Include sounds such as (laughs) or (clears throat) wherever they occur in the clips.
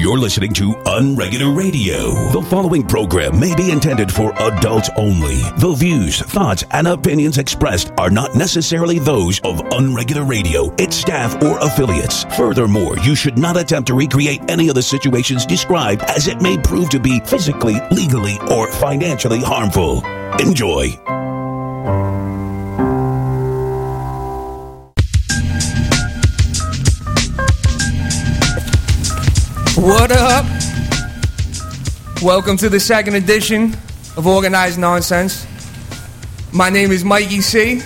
You're listening to Unregular Radio. The following program may be intended for adults only. The views, thoughts, and opinions expressed are not necessarily those of Unregular Radio, its staff, or affiliates. Furthermore, you should not attempt to recreate any of the situations described as it may prove to be physically, legally, or financially harmful. Enjoy. What up? Welcome to the second edition of Organized Nonsense. My name is Mikey C.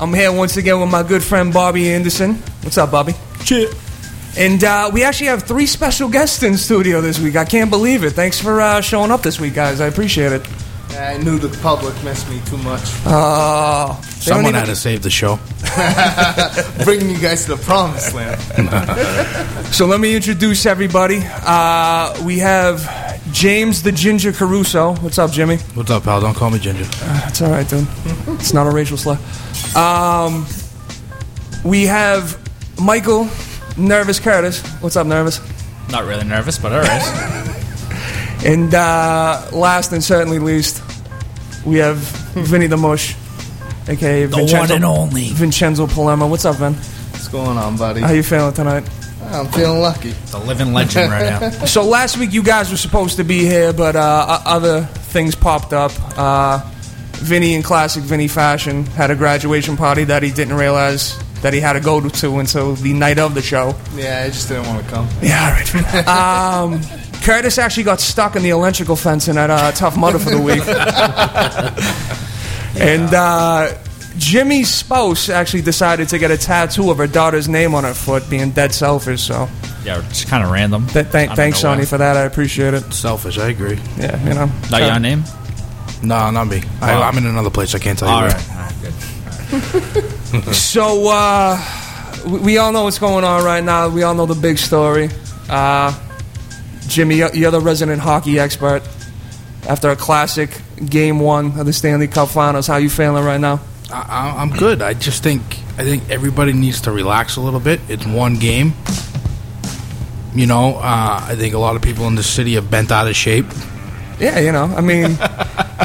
I'm here once again with my good friend Bobby Anderson. What's up, Bobby? Shit. And uh, we actually have three special guests in studio this week. I can't believe it. Thanks for uh, showing up this week, guys. I appreciate it. I knew the public missed me too much. Uh, Someone even- had to save the show. (laughs) Bringing you guys to the promised land. (laughs) So let me introduce everybody. Uh, we have James the Ginger Caruso. What's up, Jimmy? What's up, pal? Don't call me Ginger. It's all right, dude. It's not a racial slur. Um, we have Michael Nervous Curtis. What's up, Nervous? Not really nervous, but all right. (laughs) And uh, last and certainly least, we have Vinny the Mush, aka The Vincenzo, one and only. Vincenzo Palermo. What's up, Vin? What's going on, buddy? How you feeling tonight? I'm feeling lucky. The living legend right now. (laughs) So last week you guys were supposed to be here, but uh, other things popped up. Uh, Vinny in classic Vinny fashion had a graduation party that he didn't realize that he had to go to until the night of the show. Yeah, I just didn't want to come. Yeah, all right. um, Curtis actually got stuck in the electrical fencing at uh, Tough Mudder for the week. (laughs) (laughs) And uh, Jimmy's spouse actually decided to get a tattoo of her daughter's name on her foot, being dead selfish. So Yeah, just kind of random. th- thank, Out of thanks, nowhere. Sonny, for that. I appreciate it. Selfish, I agree. Yeah, you know. Not Uh, your name? No, not me. I, I'm in another place. I can't tell you All where. right. All right, good. (laughs) So, uh, we, we all know what's going on right now. We all know the big story. Uh, Jimmy, you're the resident hockey expert. After a classic game one of the Stanley Cup Finals, how you feeling right now? I, I, I'm good. I just think I think everybody needs to relax a little bit. It's one game. You know, uh, I think a lot of people in the city have bent out of shape. Yeah, you know, I mean, (laughs)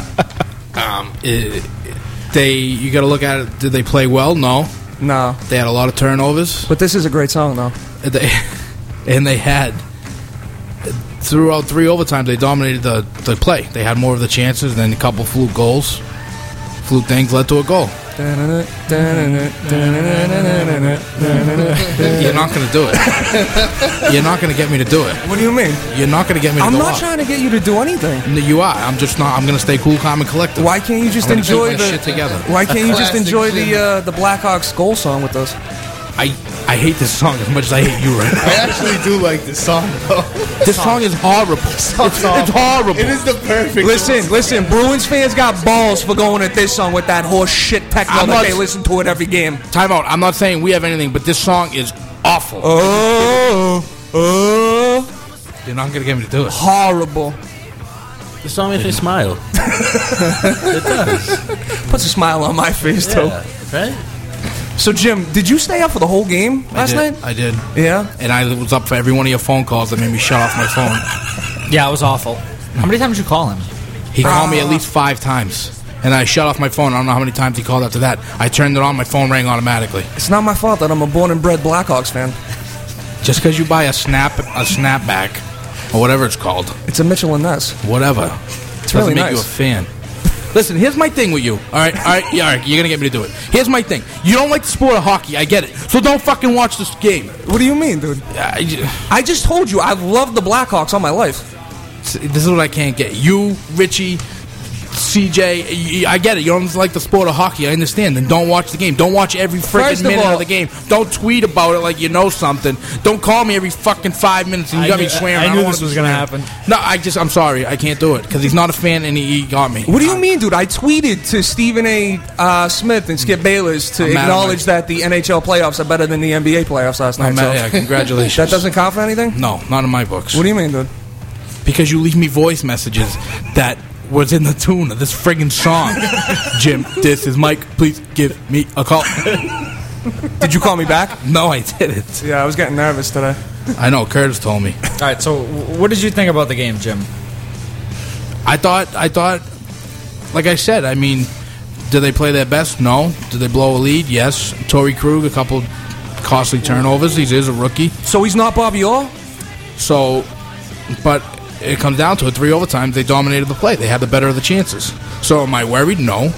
It, they, you got to look at it. Did they play well? No. no. They had a lot of turnovers. But this is a great song, though. They, (laughs) and they had throughout three overtimes they dominated the, the play. They had more of the chances than a couple fluke goals. Fluke things led to a goal. You're not going to do it. (laughs) You're not going to get me to do it. What do you mean? You're not going to get me to do it. I'm not up. trying to get you to do anything. No, You are. I'm just not. I'm going to stay cool, calm, and collected. Why can't you just enjoy the shit together? Why can't you just enjoy the uh, the Blackhawks goal song with us? I I hate this song as much as I hate you right now. I actually do like this song, though. This song is horrible. It's, it's horrible. It is the perfect. Listen, listen, Bruins fans got balls for going at this song with that horse shit techno I'm that not- they listen to at every game. Time out. I'm not saying we have anything, but this song is awful. Oh, oh, You're not going to get me to do it. horrible. The song makes me smile. (laughs) it does. Puts a smile on my face too. Yeah, right? So, Jim, did you stay up for the whole game last I night? I did. Yeah. And I was up for every one of your phone calls that made me shut off my phone. Yeah, it was awful. How many times did you call him? He called me at uh, least five times. And I shut off my phone. I don't know how many times he called after that. I turned it on, my phone rang automatically. It's not my fault that I'm a born and bred Blackhawks fan. Just because you buy a snap a snapback or whatever it's called, It's a Mitchell and Ness. whatever, It's doesn't really make you a nice. fan. Listen, here's my thing with you. All right, all right, yeah, all right, you're gonna get me to do it. Here's my thing. You don't like the sport of hockey. I get it. So don't fucking watch this game. What do you mean, dude? I just told you I've loved the Blackhawks all my life. this is what I can't get. You, Richie, CJ, I get it. You don't like the sport of hockey. I understand. Then don't watch the game. Don't watch every freaking minute all- of the game. Don't tweet about it like you know something. Don't call me every fucking five minutes and you I got me swearing. I don't knew this was gonna happen. No, I just I'm sorry. I can't do it because he's not a fan and he, he got me. What do you mean, dude? I tweeted to Stephen A. Uh, Smith and Skip Bayless to I'm acknowledge that the NHL playoffs are better than the NBA playoffs last night. So yeah, congratulations. (laughs) that doesn't count for anything? No, not in my books. What do you mean, dude? because you leave me voice messages that was in the tune of this friggin' song. (laughs) Jim, this is Mike. Please give me a call. Did you call me back? no, I didn't. Yeah, I was getting nervous today. I know. Curtis told me. All right. So, what did you think about the game, Jim? I thought. I thought. Like I said, I mean, did they play their best? No. Did they blow a lead? Yes. Torey Krug, a couple costly turnovers. He is a rookie. So he's not Bobby Orr? So, but it comes down to it. Three overtimes, they dominated the play. They had the better of the chances. So, am I worried? No.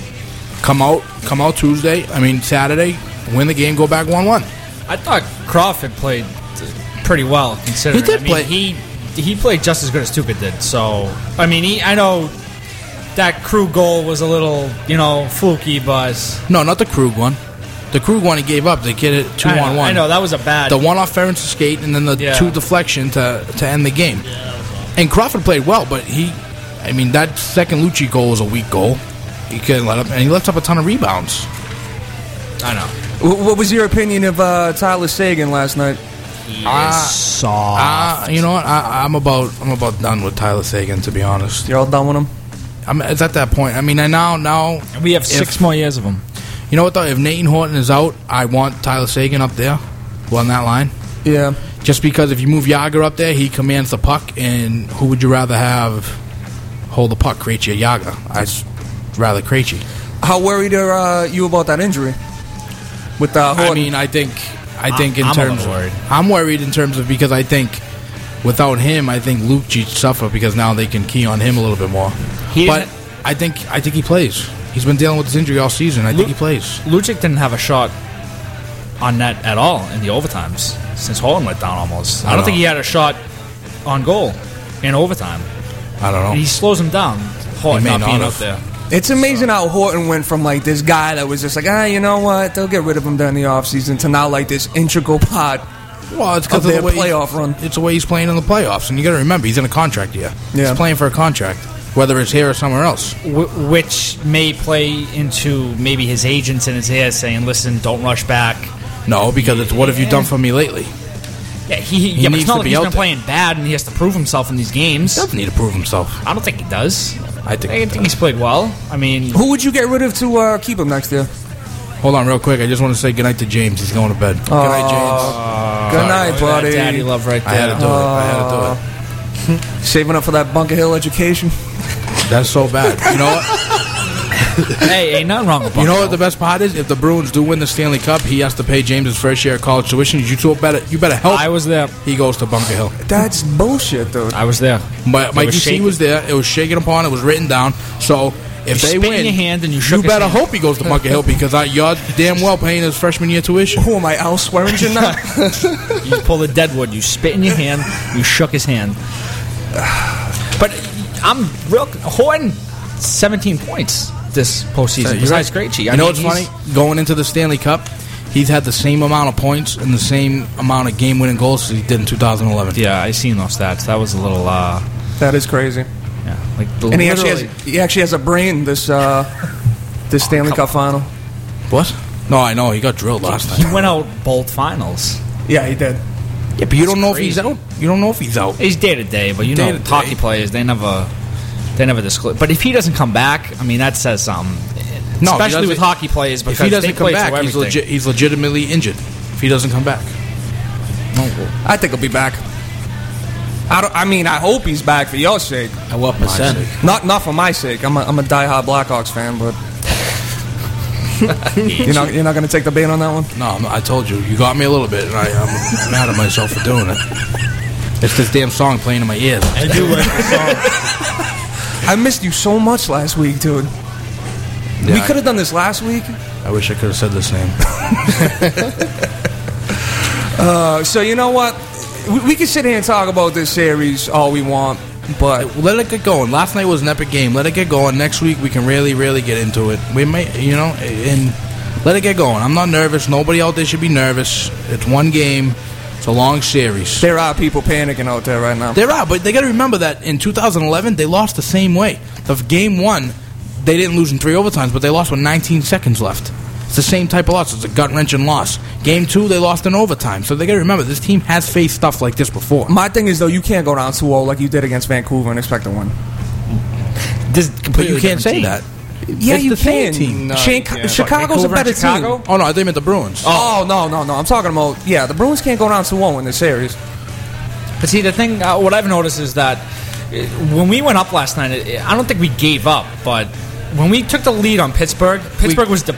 Come out, come out Tuesday. I mean Saturday, win the game, go back one-one. I thought Crawford played pretty well considering. He did I mean, play- He he played just as good as Tuukka did. So I mean, he, I know that crew goal was a little you know fluky, but No, not the Krug one. The Krug one he gave up. They get it two I, on one. I know that was a bad. The one off Ference's skate and then the Yeah. two deflection to to end the game. And Crawford played well, but he, I mean, that second Lucic goal was a weak goal. He couldn't let up, and he left up a ton of rebounds. I know. Wh- What was your opinion of uh, Tyler Seguin last night? soft. Ah, you know what? I, I'm about I'm about done with Tyler Seguin to be honest. You're all done with him? I'm it's at that point. I mean, I now now we have if- six more years of him. You know what though? If Nathan Horton is out, I want Tyler Seguin up there, well, on that line. Yeah. Just because if you move Jagr up there, he commands the puck, and who would you rather have hold the puck, Krejci or Jagr? I'd rather Krejci. How worried are uh, you about that injury? With uh, I mean, I think, I think in I'm a terms, little worried. I'm worried in terms of because I think without him, I think Luke G suffer because now they can key on him a little bit more. He but I think, I think he plays. He's been dealing with this injury all season. I think he plays. Lucic didn't have a shot on net at all in the overtimes since Holland went down almost. I, I don't know. think he had a shot on goal in overtime. I don't know. And he slows him down. Horton He may not being not out have. there. It's amazing how Horton went from like this guy that was just like, ah, you know what, they'll get rid of him during the offseason to now like this integral part. Well, it's Of because of, their the way playoff run. It's the way he's playing in the playoffs, and you got to remember he's in a contract year. Yeah. He's playing for a contract, whether it's here or somewhere else. Wh- which may play into maybe his agents in his ear saying, "Listen, don't rush back." No, because it's what have you done for me lately? Yeah, he, He yeah, but needs it's not to like be he's out been there. playing bad and he has to prove himself in these games. He doesn't need to prove himself. I don't think he does. I think. I think he's played well. I mean, Who would you get rid of to uh, keep him next year? Hold on, real quick. I just want to say goodnight to James. He's going to bed. Good night, James. Good night, buddy. daddy love right I had to do it. I had to do it. (laughs) Saving up for that Bunker Hill education. That's so bad. You know what? (laughs) (laughs) hey, ain't nothing wrong with You know what the best part is? If the Bruins do win the Stanley Cup, he has to pay James his first share of college tuition. You two better, you better help. I was there. he goes to Bunker Hill. That's bullshit, though. I was there. But Mikey was C shaking. was there. It was shaken upon. It was written down. So if You they spit in win, your hand and you shook his better hand. hope he goes to Bunker Hill because I, you're damn well paying his freshman year tuition. Who am I, Al Swearingen (laughs) now? You pull a deadwood. You spit in your hand. You shook his hand. But I'm real. Horton, 17 points this postseason. You're Besides right. Krejci. You I know mean, what's funny? Going into the Stanley Cup, he's had the same amount of points and the same amount of game-winning goals as he did in 2011. Yeah, I seen those stats. That was a little. uh that is crazy. Yeah, like the, And he actually, has, he actually has a brain this uh, (laughs) this Stanley Cup final. What? No, I know he got drilled last time. he night. went out both finals. Yeah, he did. Yeah, but you don't know if he's out. You don't know if he's out. He's day to day, but you know, Day-to-day. hockey players they never they never disclose. But if he doesn't come back, I mean, that says something. No, especially with hockey players because If he doesn't come back, he's, everything. legit, he's legitimately injured. If he doesn't come back, I think he'll be back. I, don't, I mean, I hope he's back for your sake. At what percent? Not not for my sake. I'm a, I'm a diehard Blackhawks fan, but (laughs) you're not you're not going to take the bait on that one. no, I'm- I told you, you got me a little bit, and I, I'm mad at myself for doing it. It's this damn song playing in my ears. I do like the song. (laughs) I missed you so much last week, dude. we could have done this last week. I wish I could have said the same. (laughs) (laughs) Uh, so you know what? We, we can sit here and talk about this series all we want, but Let it get going. Last night was an epic game. Let it get going. Next week we can really, really get into it. We may, you know, and let it get going. I'm not nervous. Nobody out there should be nervous. It's one game. It's a long series. there are people panicking out there right now. There are, but they got to remember that in 2011 they lost the same way. The game one, they didn't lose in three overtimes, but they lost with 19 seconds left. It's the same type of loss. It's a gut wrenching loss. Game two, they lost in overtime. So they got to remember this team has faced stuff like this before. My thing is though, you can't go down 2-0 like you did against Vancouver and expect to win. This is But you can't say team. that. Yeah, It's you the same can. team. No, Shan- yeah. Chicago's a better Chicago? team. Oh no, I think meant the Bruins. Oh, no, no, no. I'm talking about yeah. The Bruins can't go down 2-0 in this series. But see, the thing, uh, what I've noticed is that uh, when we went up last night, it, I don't think we gave up, but when we took the lead on Pittsburgh, Pittsburgh was de-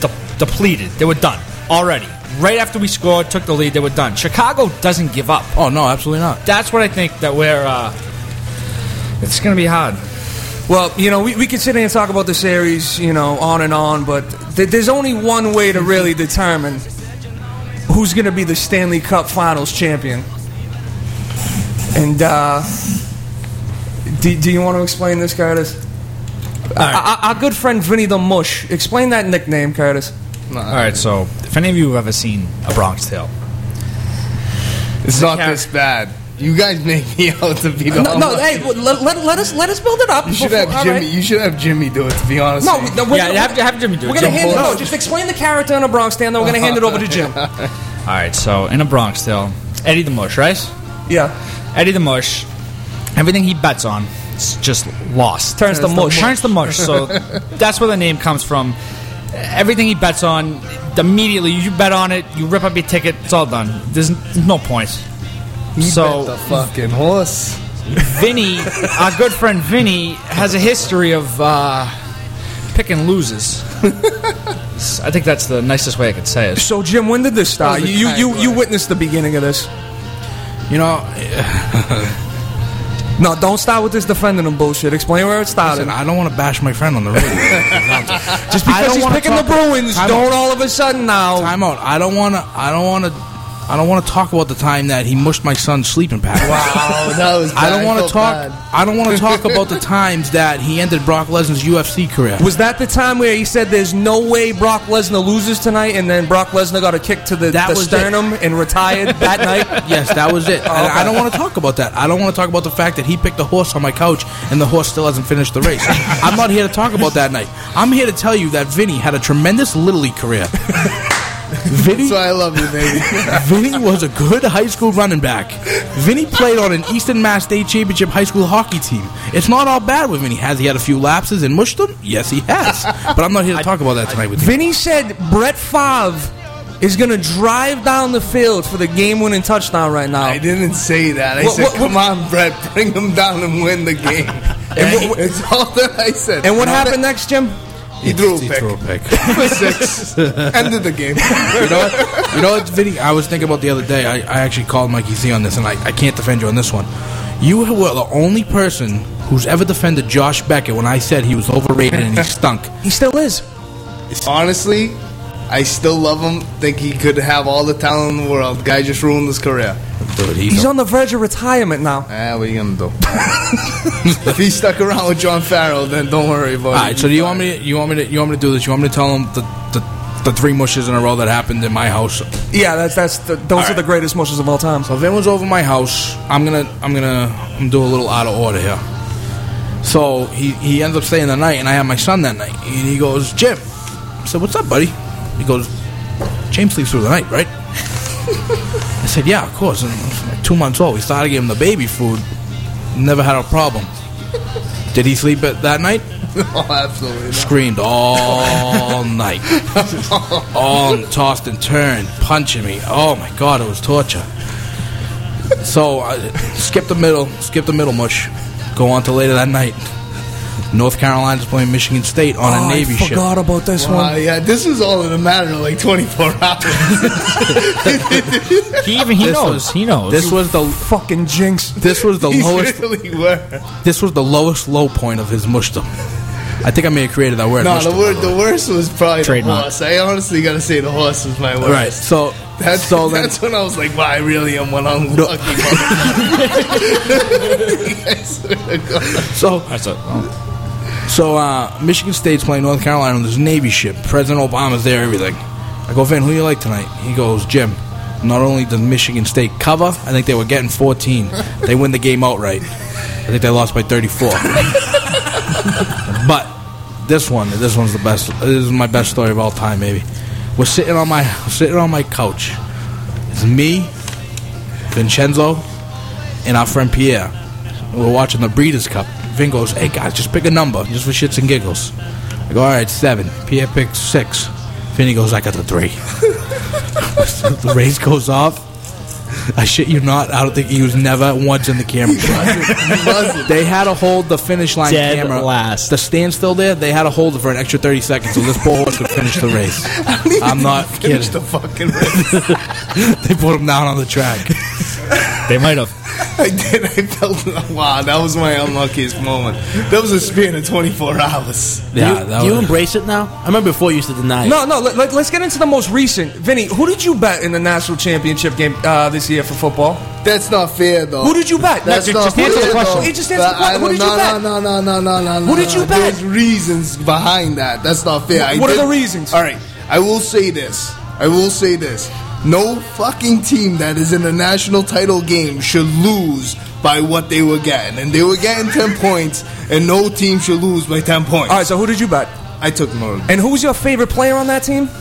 de- depleted. They were done already. Right after we scored, took the lead, they were done. Chicago doesn't give up. Oh no, absolutely not. That's what I think that we're. Uh, it's going to be hard. Well, you know, we, we could sit here and talk about the series, you know, on and on, but th- there's only one way to really determine who's going to be the Stanley Cup Finals champion. And uh, do, do you want to explain this, Curtis? Our, our, our good friend Vinny the Mush. Explain that nickname, Curtis. All right, so if any of you have ever seen A Bronx Tale, It's not Char- this bad. You guys make me (laughs) out to be the No, no hey, let, let, let us let us build it up. You should before- have Jimmy. right. You should have Jimmy do it. To be honest. No, no, we're yeah, gonna, you have to have Jimmy do it. we're gonna Jim. hand it. Hold No, just explain the character in a Bronx Tale, then we're gonna hand it over to Jim. (laughs) All right, so in A Bronx Tale, Eddie the Mush, right? Yeah, Eddie the Mush, everything he bets on is just lost. Turns the mush. Turns the mush. So (laughs) that's where the name comes from. Everything he bets on, immediately you bet on it, you rip up your ticket, it's all done. There's, there's no point. He so bet the fucking horse. Vinny, our good friend Vinny, has a history of uh, picking losers. I think that's the nicest way I could say it. So Jim, when did this start? That was a You you you witnessed the beginning of this. You know, (laughs) No, don't start with this defending him bullshit. Explain where it started. listen, I don't want to bash my friend on the radio. (laughs) Just because don't he's picking the Bruins, Time don't out. all of a sudden now. Time out. I don't want to. I don't want to. I don't want to talk about the time that he mushed my son's sleeping pad. Wow, that was. (laughs) Bad. I don't want to felt talk. bad. I don't want to talk about the times that he ended Brock Lesnar's UFC career. Was that the time where he said there's no way Brock Lesnar loses tonight, and then Brock Lesnar got a kick to the, That the was sternum and retired that night? (laughs) Yes, that was it. And I don't want to talk about that. I don't want to talk about the fact that he picked a horse on my couch and the horse still hasn't finished the race. (laughs) I'm not here to talk about that night. I'm here to tell you that Vinny had a tremendous Little League career. Vinny, That's why I love you, baby. (laughs) Vinny was a good high school running back. Vinny played on an Eastern Mass State Championship high school hockey team. It's not all bad with Vinny. Has he had a few lapses and mushed them? Yes, he has. But I'm not here to talk about that tonight with you. Vinny said Brett Favre is going to drive down the field for the game-winning touchdown right now. I didn't say that. I What- said, what- "Come on, Brett, bring him down and win the game." And what- (laughs) it's all that I said. And what happened next, Jim? He threw a pick threw a pick. for six. Ended the game. you know what? You know what, Vinny? I was thinking about the other day. I, I actually called Mikey Z on this, and I, I can't defend you on this one. You were the only person who's ever defended Josh Beckett when I said he was overrated and he (laughs) stunk. He still is. Honestly, I still love him. Think he could have all the talent in the world. Guy just ruined his career. Dude, He's on the verge of retirement now. Ah, what are you gonna do? (laughs) if he stuck around with John Farrell, then don't worry about All it. right. So do you want me? To, you want me to? You want me to do this? You want me to tell him the the, the three mushes in a row that happened in my house? Yeah, that's that's the, those are right. the greatest mushes of all time. So Vin was over my house. I'm gonna I'm gonna I'm gonna do a little out of order here. So he he ends up staying the night, and I have my son that night, and he goes, Jim. I said, "What's up, buddy?" He goes, "James sleeps through the night, right?" I said, "Yeah, of course." Like two months old. We started giving him the baby food. Never had a problem. Did he sleep at that night? (laughs) oh, absolutely. Not. Screamed all (laughs) night, all tossed and turned, punching me. Oh my god, it was torture. So I skip the middle, skip the middle mush. Go on to later that night. North Carolina's playing Michigan State on Oh, a Navy I ship. forgot about this Wow, one. yeah, this is all in a matter of like 24 (laughs) hours. He even he This knows. was- he knows. This was the Fucking jinx. this was the (laughs) lowest really were. this was the lowest low point of his mushdom. I think I may have created that word. No, the mushdom. word, the worst was probably Trademark. the horse. I honestly gotta say the horse was my worst. Right. So That's, (laughs) so then that's when I was like, wow, I really am one unlucky No. motherfucker. (laughs) I swear to so That's a, oh. So uh, Michigan State's playing North Carolina on this Navy ship. President Obama's there, everything. I go, Vin, who you like tonight? He goes, Jim. Not only does Michigan State cover, I think they were getting 14. (laughs) they win the game outright. I think they lost by 34. but this one, this one's the best. This is my best story of all time, maybe. We're sitting on my sitting on my couch. It's me, Vincenzo, and our friend Pierre. We're watching the Breeders' Cup. Vin goes, "Hey guys, just pick a number, just for shits and giggles." I go, "All right, seven. Pierre picks six. Vinny goes, "I got the three. (laughs) the race goes off. I shit you not. I don't think he was never once in the camera. (laughs) they had to hold the finish line Dead camera. last. The stand still there. They had to hold it for an extra thirty seconds so this poor horse could finish the race. (laughs) I'm not Finish kidding. the fucking race. (laughs) They put him down on the track. They might have. (laughs) I did. I felt wow. That was my unluckiest moment. That was a span of 24 hours. Yeah, you, that do you embrace it now? I remember before you used to deny it. No, no. Let, us get into the most recent. Vinny, who did you bet in the national championship game uh, this year for football? That's not fair, though. Who did you bet? That's No, not just fair. answer the though. question. He just answered the question. Who did don't- you no, bet? No, no, no, no, no, no. Who did you bet? There's reasons behind that. That's not fair. I What are the reasons? All right, I will say this. I will say this. No fucking team that is in a national title game should lose by what they were getting, and they were getting 10 points, and no team should lose by 10 points. All right. So who did you bet? I took Northern. And who's your favorite player on that team? (laughs)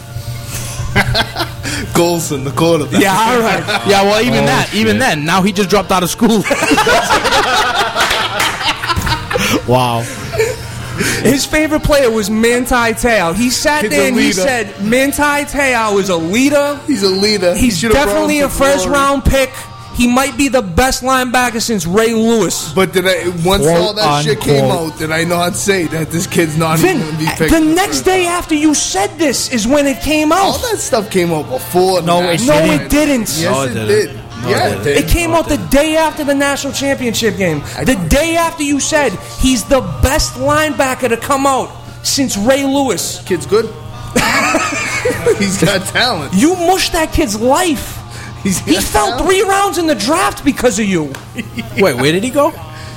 Golson, the quarterback. Yeah. All right. Yeah, well, even Oh, that, even then, now he just dropped out of school. (laughs) Wow. (laughs) His favorite player was Manti Te'o. He sat He's there and he said, Manti Te'o is a leader. He's a leader. He He's should've definitely a first glory. round pick. He might be the best linebacker since Ray Lewis. But did I once Quote, all that shit came out, did I not say that this kid's not Vin, even going to be uh, picked? the next day round? after you said this is when it came out. all that stuff came out before. No, it No, didn't. it didn't. Yes, No, it, it didn't. did. No, yeah, it it didn't. did. It came out the day after the national championship game. The day after you said he's the best linebacker to come out since Ray Lewis. Kid's good. (laughs) He's got talent. You mushed that kid's life. He's He fell talent. three rounds in the draft because of you. (laughs) Wait, where did he go?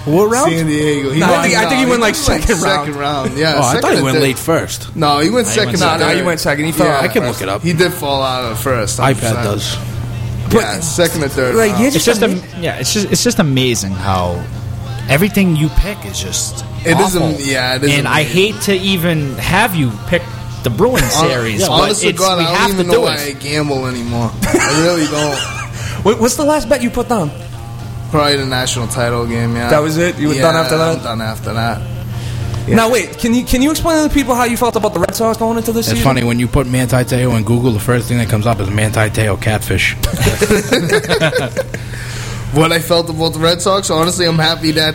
What round? San Diego. He No, I went- think- I think he went, like, went second Second round. Yeah. Oh, I second thought he or went third. late first. No, he went he second. went or. No, no, third. he went second. He fell Yeah, out. I can look it up. He did fall out at first. iPad does. Yeah, second or third. Like, round. It's just am- yeah. It's just it's just amazing how everything you pick is just It is awful. am- yeah, it is And I amazing. hate to even have you pick the Bruins series, but Honest to it's, God, we I don't have to even know do why I it. gamble anymore. I really don't. (laughs) What- What's the last bet you put down? Probably the national title game. Yeah, That was it? You were Yeah, done after that? I'm done after that. Now wait, can you can you explain to the people how you felt about the Red Sox going into this It's season? funny when you put Manti Teo in Google, the first thing that comes up is Manti Teo catfish. (laughs) (laughs) What I felt about the Red Sox, honestly, I'm happy that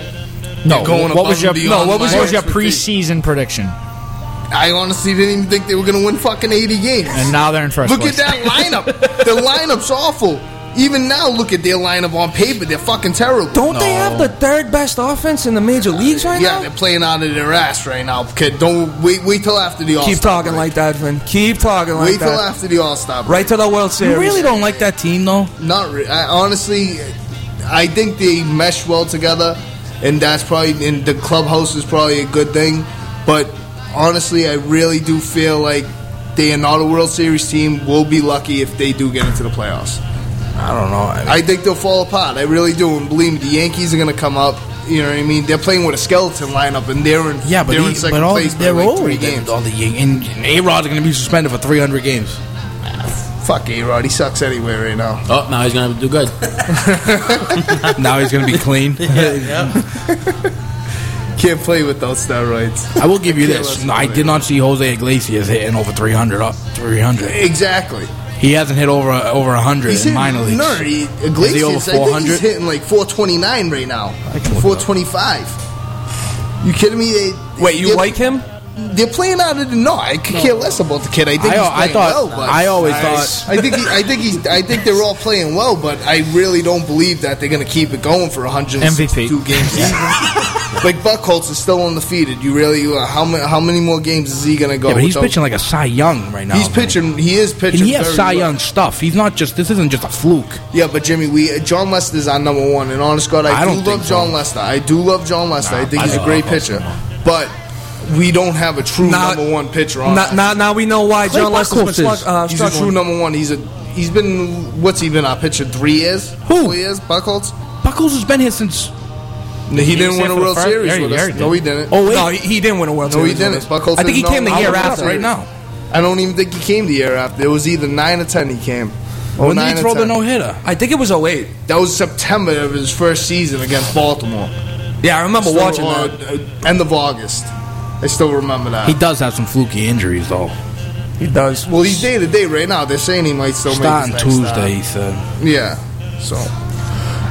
No, going what was your no? What was your, your expectations. preseason prediction? I honestly didn't even think they were going to win fucking 80 games. And now they're in first Look place. at that lineup. the (laughs) lineup's awful. Even now, look at their lineup on paper. They're fucking terrible. Don't they have the third best offense in the major leagues right now? yeah, now? they're playing out of their ass right now. Kid, don't wait. Wait till after the All Keep talking like that, Vin. Keep talking like that. Wait till that. after the All Star. Right to the World Series. You really don't like that team, though? Not re- I, honestly. I think they mesh well together, and that's probably and the clubhouse is probably a good thing. But honestly, I really do feel like they are not a World Series team. We'll be lucky if they do get into the playoffs. I don't know. I mean, I think they'll fall apart. I really do. And believe me, the Yankees are going to come up. You know what I mean? They're playing with a skeleton lineup, and they're in yeah, but, they're he, in second but all, place by they're like old. three games. All the Yan- and, and A-Rod's going to be suspended for 300 games. Fuck A Rod, he sucks anyway right now. Oh, now he's gonna do good. (laughs) (laughs) now he's going to be clean. (laughs) Can't play with those steroids. I will give you this. listen I did not see Jose Iglesias hitting over 300 up 300. Exactly. He hasn't hit over over 100 He's in hitting, minor leagues. no, he, Is he Iglesias, over I think he's hitting like 429 right now. can look it up. 425. You kidding me? They, Wait, you like him? They're playing out of the no. I could care less about the kid. I think I, he's I playing thought well, but I always Nice. thought I think he, I think he's I think they're all playing well, but I really don't believe that they're going to keep it going for 162 MVP. games. (laughs) season. like Buchholz is still undefeated. You really uh, how many how many more games is he going to go? yeah, but he's without- pitching like a Cy Young right now. He's man. pitching. He is And pitching. he has very Cy well. Young stuff. He's not just. This isn't just a fluke. Yeah, but Jimmy, we Jon Lester is our number one, and honest God, I, I do don't love think so. Jon Lester. I do love Jon Lester. I think I he's a don't great know. pitcher, but we don't have a true Now- number one pitcher on. Now, now, now we know why Clay Jon Lester's been Buchholz slug, is- uh, he's a true struggling. number one. He's a he's been what's he been our pitcher three years? Who? Four years? Buchholz? Buckles has been here since. No, he, didn't win a World first- Series with us. No, he didn't. Oh wait, No, he, he didn't win a World Series. no, he didn't. with us. I think he is came the not- year I'll look it after. right now. I don't even think he came the year after. It was either nine or ten. He came. Oh, When did he or throw the no hitter? I think it was 08. That was September of his first season against Baltimore. Yeah, I remember Still, watching uh, that. uh, End of August. I still remember that. He does have some fluky injuries though. He does. Well, he's day to day right now. They're saying he might still Starting make his next Tuesday, he said. Yeah. So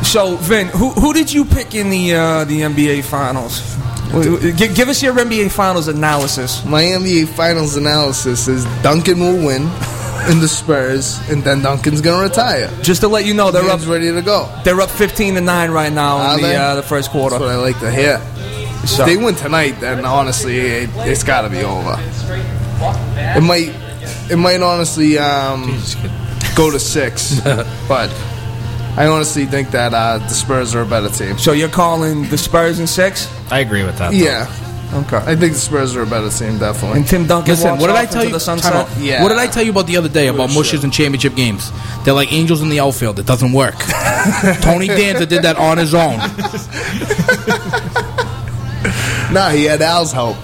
So, Vin, who who did you pick in the uh, the NBA Finals? Give, give us your NBA Finals analysis. my NBA Finals analysis is Duncan will win in the Spurs, and then Duncan's gonna retire. Just to let you know, they're up ready to go. they're up 15 to nine right now Are in the uh, the first quarter. That's what I like to hear. So- If they win tonight, then honestly, it, it's got to be over. It might, it might honestly um, go to six, (laughs) but I honestly think that uh, the Spurs are a better team. So you're calling the Spurs in six? I agree with that. though. Yeah, Okay. I think the Spurs are a better team, definitely. And Tim Duncan Listen, what did I tell into you? the sunset? Yeah. What did I tell you about the other day about mushes and championship games? They're like angels in the outfield. It doesn't work. (laughs) Tony Danza did that on his own. (laughs) Nah, he had Al's help.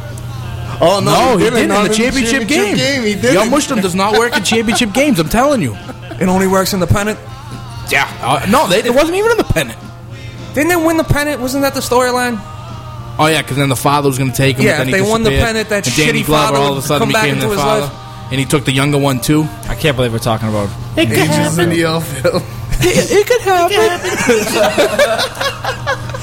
Oh no, No, he didn't. did Not in the championship, game. He did. Young Mushroom does not work in championship (laughs) games. I'm telling you. It only works in the pennant. Yeah. Uh, no, they, it wasn't even in the pennant. Didn't they win the pennant? Wasn't that the storyline? Oh yeah, because then the father was going to take him. Yeah, then if they won the disappeared. pennant, that and Danny shitty Glover father all of a sudden became into the father, life. and he took the younger one too. I can't believe we're talking about. Angels in the (laughs) outfield. it could happen. (laughs)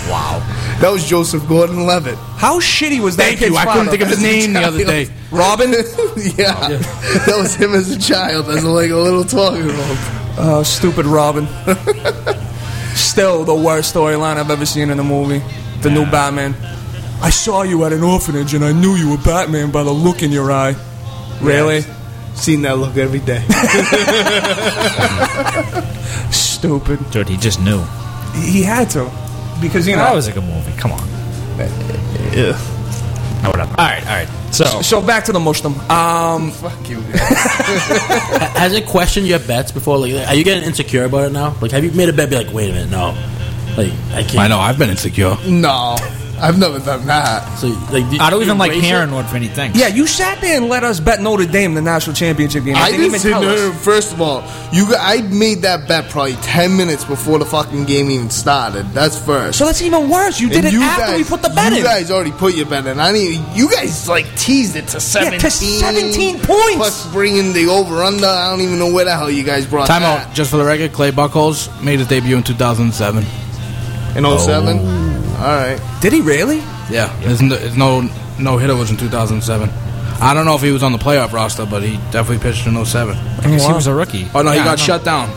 Wow, that was Joseph Gordon-Levitt. How shitty was that Thank kid's you. I couldn't think of his name the other day. Robin? (laughs) yeah, that was him as a child, as like a little twelve-year-old. Oh, stupid Robin. (laughs) Still the worst storyline I've ever seen in a movie. The new Batman. I saw you at an orphanage and I knew you were Batman by the look in your eye. Really? Seen that look every day. (laughs) Stupid. Dude, he just knew. He had to. Because, you know. That was a good movie. Come on. Uh, uh, yeah. Oh, whatever. All right, all right. So, so back to the Muslim. Um, Fuck you. (laughs) Has it questioned your bets before? Like, are you getting insecure about it now? Like, have you made a bet? Be like, wait a minute, no. Like, I can't. I know. I've been insecure. No, (laughs) I've never done that. So, like, did I don't even like embrace it? hearing what Vinny thinks. yeah, you sat there and let us bet Notre Dame the national championship game. I, I didn't didn't even sit tell there. us. First of all, you, I made that bet probably ten minutes before the fucking game even started. That's first. So that's even worse. You did And it after we put the bet you in. You guys already put your bet in. I didn't. You guys like teased it to Yeah, to seventeen. 17 points. Plus bringing the over under. I don't even know where the hell you guys brought Time that. out. Just for the record, Clay Buchholz made his debut in 2007. In 07? All right. Did he really? Yeah, his, n- his no no hitter was in 2007. I don't know if he was on the playoff roster, but he definitely pitched in 07. Because he was a rookie. Oh no, he Yeah, got know. shut down.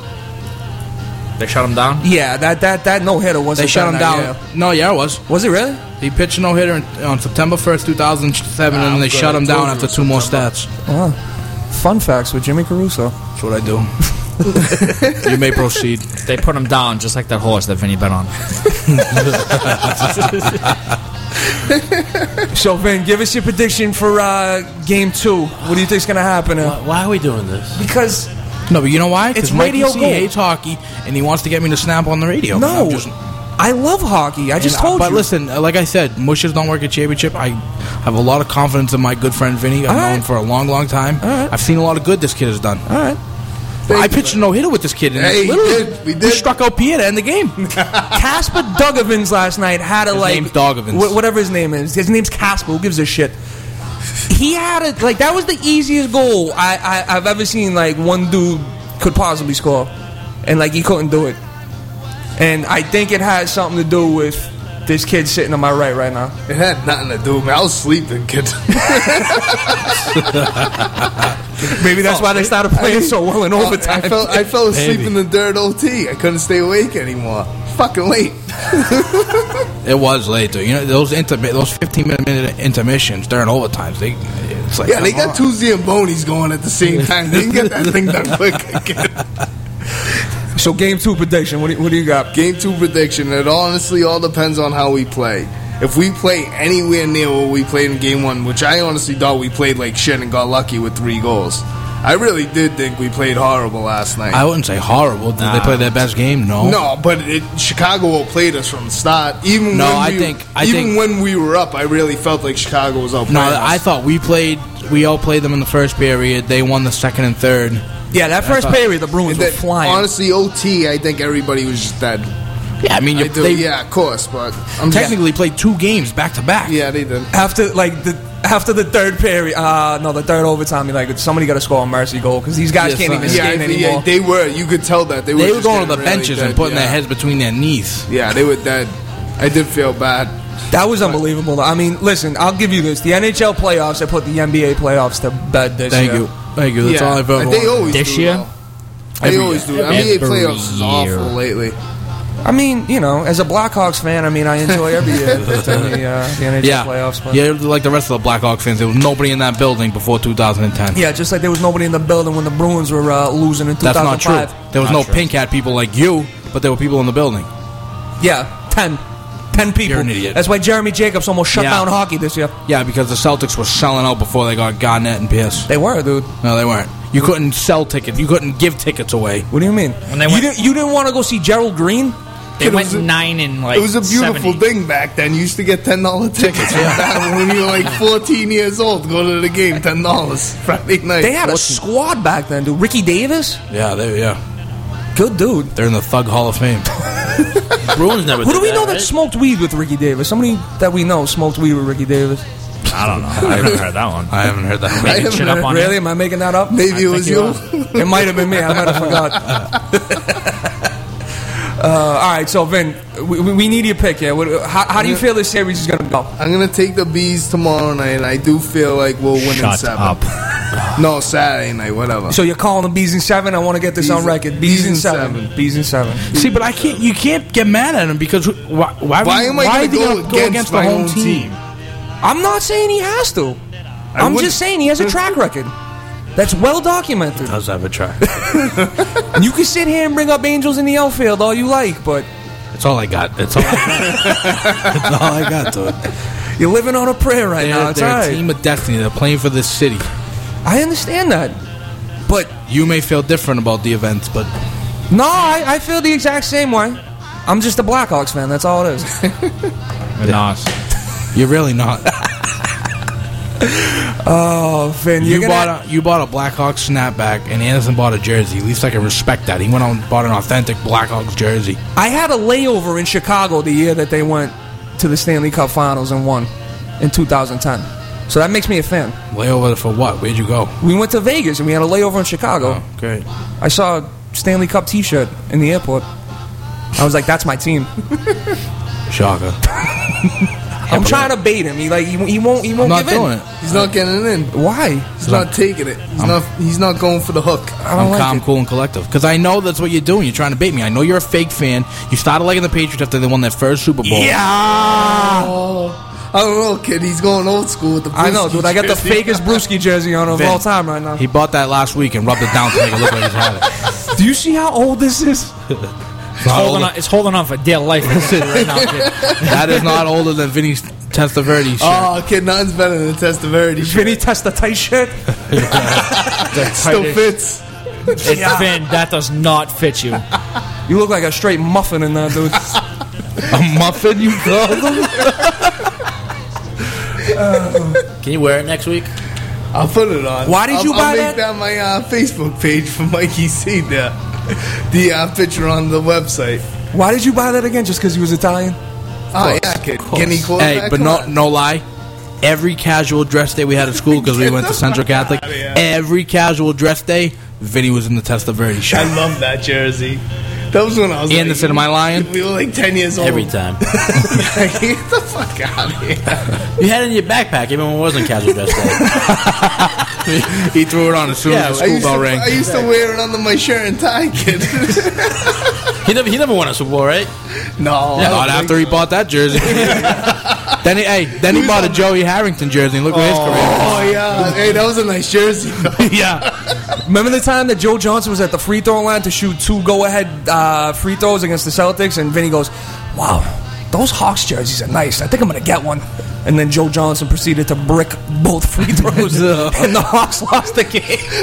They shut him down? Yeah, that that that no hitter wasn't. They shut him that down. night, No, yeah, it was. yeah. Was it really? He pitched a no hitter on September 1st, 2007, and they good. shut him I down you after it was two more September. stats. Ah. Fun facts with Jimmy Caruso. That's what I do. (laughs) (laughs) you may proceed. They put him down just like that horse that Vinny bet on. (laughs) So, Vin, give us your prediction for uh, game two. What do you think's gonna happen? Uh, Why, why are we doing this? because No, but you know why? It's Because Mike radio C gold. hates hockey, and he wants to get me to snap on the radio. no, I'm just- I love hockey. I just And, uh, told but you. listen, uh, like I said, mushes don't work at championship. I have a lot of confidence in my good friend Vinny. I've All known right. him for a long, long time. All right. I've seen a lot of good this kid has done. All right. I pitched a no hitter with this kid. And Hey, he literally, did. We did. struck out Pierre to end the game. (laughs) Casper Daugavins last night had a His like name's Daugavins. wh- whatever his name is. His name's Casper. Who gives a shit? He had it like that was the easiest goal I, I I've ever seen. Like one dude could possibly score, and like he couldn't do it. And I think it had something to do with this kid sitting on my right right now. It had nothing to do with me. I was sleeping, kid. (laughs) Maybe that's why they started playing so well in overtime. I fell, I fell (laughs) asleep Maybe. in the dirt OT. I couldn't stay awake anymore. Fucking late. (laughs) It was late, though. You know those intermi- those fifteen minute intermissions during overtimes. They, it's like Yeah, they come got on. two Zambonis going at the same time. They can get that thing done quick. kid. So game two prediction. What do, you- what do you got? Game two prediction. It honestly all depends on how we play. If we play anywhere near what we played in game one, which I honestly thought we played like shit and got lucky with three goals. I really did think we played horrible last night. I wouldn't say horrible. Did they play their best game? No. No, but it, Chicago outplayed us from the start. Even No, when I we, think- I even think- when we were up, I really felt like Chicago was up. No, us. I thought we played. We all played them in the first period. They won the second and third. Yeah, that first period, the Bruins were that- flying. honestly, OT, I think everybody was just dead. Yeah, I mean, I you, do, they yeah, of course, but I'm technically played two games back to back. yeah, they did. after like the after the third period, uh, no, the third overtime, you're like somebody got to score a mercy goal because these guys can't even yeah, skate anymore. yeah, they were. You could tell that they were. They were going to the really benches dead, and putting yeah. their heads between their knees. Yeah, they were dead. I did feel bad. that was unbelievable. I mean, listen, I'll give you this: the NHL playoffs, I put the NBA playoffs to bed this Thank year. you. Thank you. That's yeah, all I've ever They wanted. always This do year? well. They Every always do. year. NBA Every playoffs is awful lately. I mean, you know, as a Blackhawks fan, I mean, I enjoy every year (laughs) the, uh, the NHL Yeah. playoffs. But Yeah, like the rest of the Blackhawks fans, there was nobody in that building before 2010. Yeah, just like there was nobody in the building when the Bruins were uh, losing in 2005. That's not true. There was no pink hat people like you, but there were people in the building. Yeah, 10. 10 people. You're an idiot. That's why Jeremy Jacobs almost shut Yeah. down hockey this year. Yeah, because the Celtics were selling out before they got Garnett and Pierce. They were, dude. No, they weren't. You couldn't sell tickets. You couldn't give tickets away. What do you mean? When they you, went- didn't, you didn't want to go see Gerald Green? They it went was a- nine and like. It was a beautiful 70. thing back then. You used to get ten dollar tickets (laughs) when you were like fourteen years old. Go to the game, ten dollars Friday night. They had a squad back then, dude. Ricky Davis? Yeah, they yeah. Good dude. They're in the Thug Hall of Fame. (laughs) (laughs) Bruins never. Who did do we know that right? smoked weed with Ricky Davis? Somebody that we know smoked weed with Ricky Davis. I don't know. I haven't heard that one. I haven't heard that. I haven't heard- on really? you. Am I making that up? Maybe it was you. you It might have been me. I might have forgot. (laughs) uh, all right, so Vin, we, we- we need your pick here. What, how, how do you feel this series is going to go? I'm gonna take the bees tomorrow night, and I do feel like we'll win in Shut seven. up. No, Saturday night, whatever. So you're calling them bees and seven? I want to get this Bees on and- record. Bees, bees and and seven. seven. Bees and seven. See, but I can't. You can't get mad at him because wh- why? Why, Why would- am I why gonna are go gonna against the my home own team? team? I'm not saying he has to. I'm wouldn't- just saying he has a (laughs) track record that's well documented. Does have a track. (laughs) And you can sit here and bring up angels in the outfield all you like, but That's all I got. That's all. I got. (laughs) That's all I got to it. you're living on a prayer right now. They're, It's they're all a right. team of destiny. They're playing for this city. I understand that. But You may feel different about the events, but no, I, I feel the exact same way. I'm just a Blackhawks fan. That's all it is. (laughs) Nas. you're really not. (laughs) Oh, Finn, you're You gonna. bought a you bought a Blackhawks snapback, and Anderson bought a jersey. At least I can respect that. He went out and bought an authentic Blackhawks jersey. I had a layover in Chicago the year that they went to the Stanley Cup Finals and won in 2010. So that makes me a fan. Layover for what? Where'd you go? We went to Vegas and we had a layover in Chicago. Oh, great. I saw a Stanley Cup T-shirt in the airport. I was like, "That's my team." (laughs) Shocker. (laughs) I'm trying to bait him. He like he, he won't he won't I'm not give doing in. it. He's not getting in. Why? He's not taking it. He's not. He's not going for the hook. I don't I'm like calm, it. cool, and collective. Because I know that's what you're doing. You're trying to bait me. I know you're a fake fan. You started liking the Patriots after they won their first Super Bowl. Oh. I don't know, kid. He's going old school with the. I know, dude. I got the Bruschi fakest Bruschi jersey on of Vin, all time right now. He bought that last week and rubbed it down to make it look like he's had it. (laughs) Do you see how old this is? It's It's holding, older- on, it's holding on for dear life in the city right now. kid. (laughs) that is not older than Vinny's Testaverde shirt. Oh, kid, nothing's better than the Testaverde. shirt. Vinny test the tight shirt. Still fits. (laughs) It, Finn, that does not fit you. You look like a straight muffin in that, dude. a muffin, you called him? (laughs) Can you wear it next week? I'll put it on. Why did I'll, you buy I'll that? make that my uh, Facebook page for (laughs) Mikey C. There, the uh, picture on the website. Why did you buy that again? Just because he was Italian? Oh yeah, kid. Guinea quarterback. Hey, but come no, no lie. Every casual dress day we had at school because we went to Central (laughs) Catholic. Every casual dress day, Vinny was in the Testaverde shirt. I love that jersey. That was when I was. Anderson, like, am I lying? We were like ten years old. Every time. (laughs) Get the fuck out of here. You had it in your backpack even when it wasn't casual dress day. (laughs) he threw it on as soon Yeah, as the I school used, bell to, rang. I used to wear it under my shirt and tie, kid. (laughs) He never, he never won a Super Bowl, right? no, I Not after he bought that jersey. Then he, hey, then he bought a Joey Harrington jersey and look at his career. Oh yeah, hey, that was a nice jersey. (laughs) yeah. Remember the time that Joe Johnson was at the free throw line to shoot two go-ahead uh, free throws against the Celtics, and Vinny goes, "Wow, those Hawks jerseys are nice. I think I'm gonna get one." And then Joe Johnson proceeded to brick both free (laughs) throws, and the Hawks lost the game.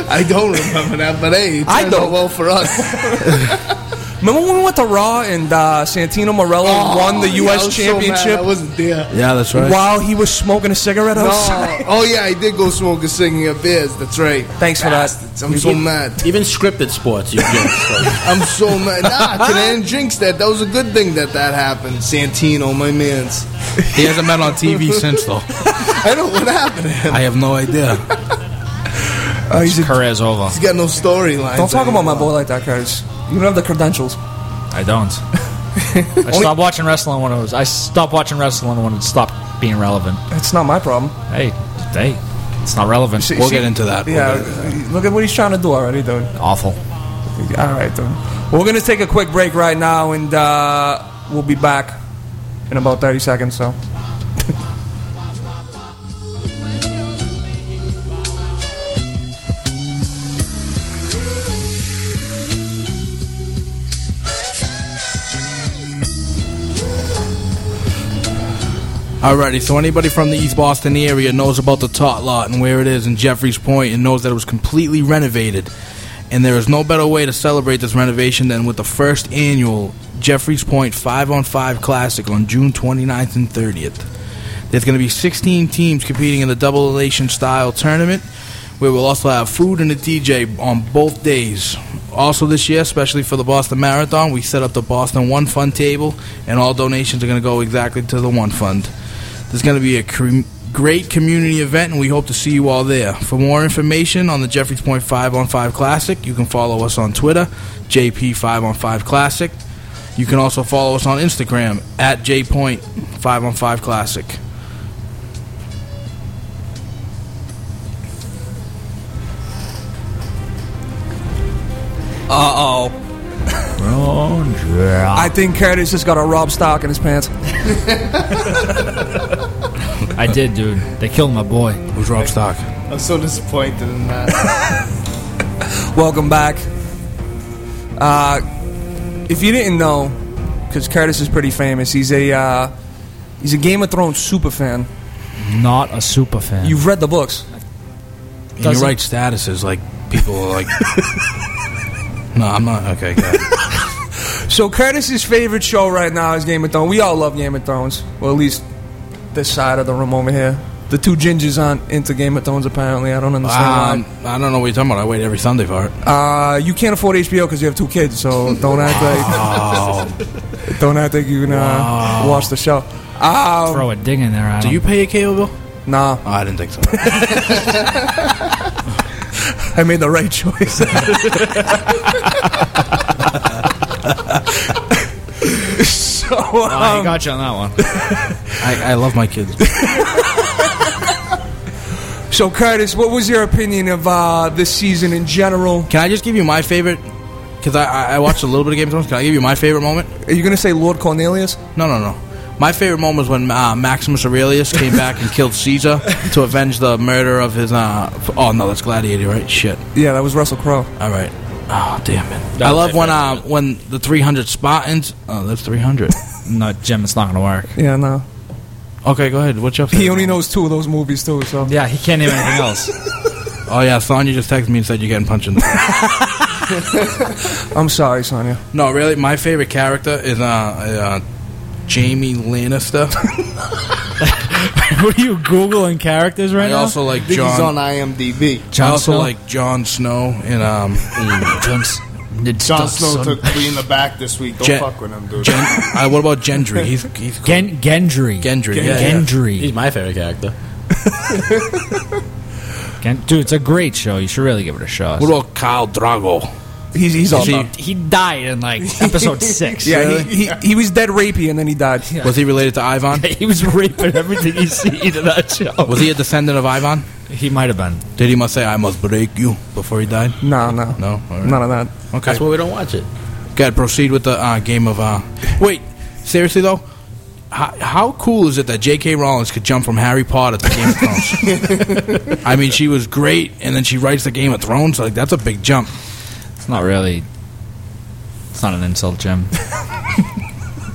I don't remember that, but hey, it I turned don't. out well for us. (laughs) Remember when we went to Raw and uh, Santino Marella won the Oh, yeah, U.S. I was so Championship I wasn't there. Yeah, that's right. while he was smoking a cigarette No. outside? Oh yeah, I did go smoking singing at beers. That's right. Thanks for that. I'm so mad. Even scripted sports, you jinx. Like, (laughs) I'm so mad. Nah, Canan jinxed that. That was a good thing that that happened. Santino, my man's. He hasn't been on TV since though. (laughs) I don't know what happened to him. I have no idea. (laughs) Uh, he's a- Career's over. He's got no storyline. don't talk about my boy like that, Curtis. You don't have the credentials. I don't. (laughs) I stopped watching wrestling when it was. I stopped watching wrestling when it stopped being relevant. It's not my problem. Hey, hey, it's not relevant. See- We'll see- get into that. We'll Yeah, into that. look at what he's trying to do already, dude. Awful. All right, dude. We're gonna take a quick break right now, and uh, we'll be back in about 30 seconds. So. Alrighty, so anybody from the East Boston area knows about the Tot Lot and where it is in Jeffries Point and knows that it was completely renovated. And there is no better way to celebrate this renovation than with the first annual Jeffries Point 5 on 5 Classic on June 29th and 30th. There's going to be 16 teams competing in the double elation style tournament where we'll also have food and a DJ on both days. Also this year, especially for the Boston Marathon, we set up the Boston One Fund table and all donations are going to go exactly to the One Fund. There's going to be a great community event, and we hope to see you all there. For more information on the Jeffries Point 5 on 5 Classic, you can follow us on Twitter, JP5 on 5 Classic. You can also follow us on Instagram at JPoint 5 on 5 Classic. Uh oh. I think Curtis just got a Robb Stark in his pants. (laughs) I did, dude. They killed my boy. Who's Robb Stark? I'm so disappointed in that. (laughs) Welcome back. Uh, if you didn't know, because Curtis is pretty famous, he's a uh, he's a Game of Thrones super fan. Not a super fan. You've read the books. And you Doesn't- write statuses like people are like. (laughs) no, I'm not. Okay. (laughs) So Curtis's favorite show right now is Game of Thrones. We all love Game of Thrones. Well, at least this side of the room over here. The two gingers aren't into Game of Thrones apparently. I don't understand Um, I don't know what you're talking about. I wait every Sunday for it. Uh, you can't afford HBO because you have two kids, so (laughs) don't act like (laughs) don't act like you can uh, watch the show. Um, Throw a ding in there. Adam. Do you pay a cable bill? nah, Oh, I didn't think so. I made the right choice. (laughs) so, Oh, I um, got you on that one. I, I love my kids. (laughs) so Curtis, what was your opinion of uh, this season in general? Can I just give you my favorite? Because I, I, I watched a little bit of Game of Thrones. Can I give you my favorite moment? Are you gonna say Lord Cornelius? No, no, no. My favorite moment was when uh, Maximus Aurelius came (laughs) back and killed Caesar to avenge the murder of his. Uh, f- oh no, that's Gladiator, right? Shit. Yeah, that was Russell Crowe. All right. Oh damn it! I love when uh, when the 300 Spartans. Oh, that's 300. (laughs) No, Jim, it's not going to work. Yeah, no. Okay, go ahead. What's your He favorite? only knows two of those movies too. So Yeah, he can't name anything else. (laughs) Oh yeah, Sonya just texted me and said you're getting punched in the face. I'm sorry, Sonia. No, really, my favorite character is uh, uh Jaime Lannister. (laughs) what are you googling characters right I now? also like I think he's on John. IMDb. I Jon also Snow? like Jon Snow and um. John, Jon Snow took three in the back this week. Don't Gen- fuck with him, dude. Gen- uh, what about Gendry? He's he's cool. Gen, Gendry. Gendry. Yeah, yeah. Gendry. He's my favorite character. Gen- Dude, it's a great show. You should really give it a shot. What about Khal Drogo? He's he's all he- done. he died in like episode (laughs) six. Yeah, he, he he was dead rapey and then he died. Was he related to Ivan? (laughs) he was raping everything he see in that show. Was he a descendant of Ivan? He might have been. Did he must say I must break you before he died? No, no, No, All right. none of that. Okay. That's why we don't watch it. Go ahead, proceed with the uh, game of. Uh... Wait, seriously though, how, how cool is it that J.K. Rowling could jump from Harry Potter to Game of Thrones? (laughs) I mean, she was great, and then she writes the Game of Thrones. Like that's a big jump. It's not really. It's not an insult, Jim.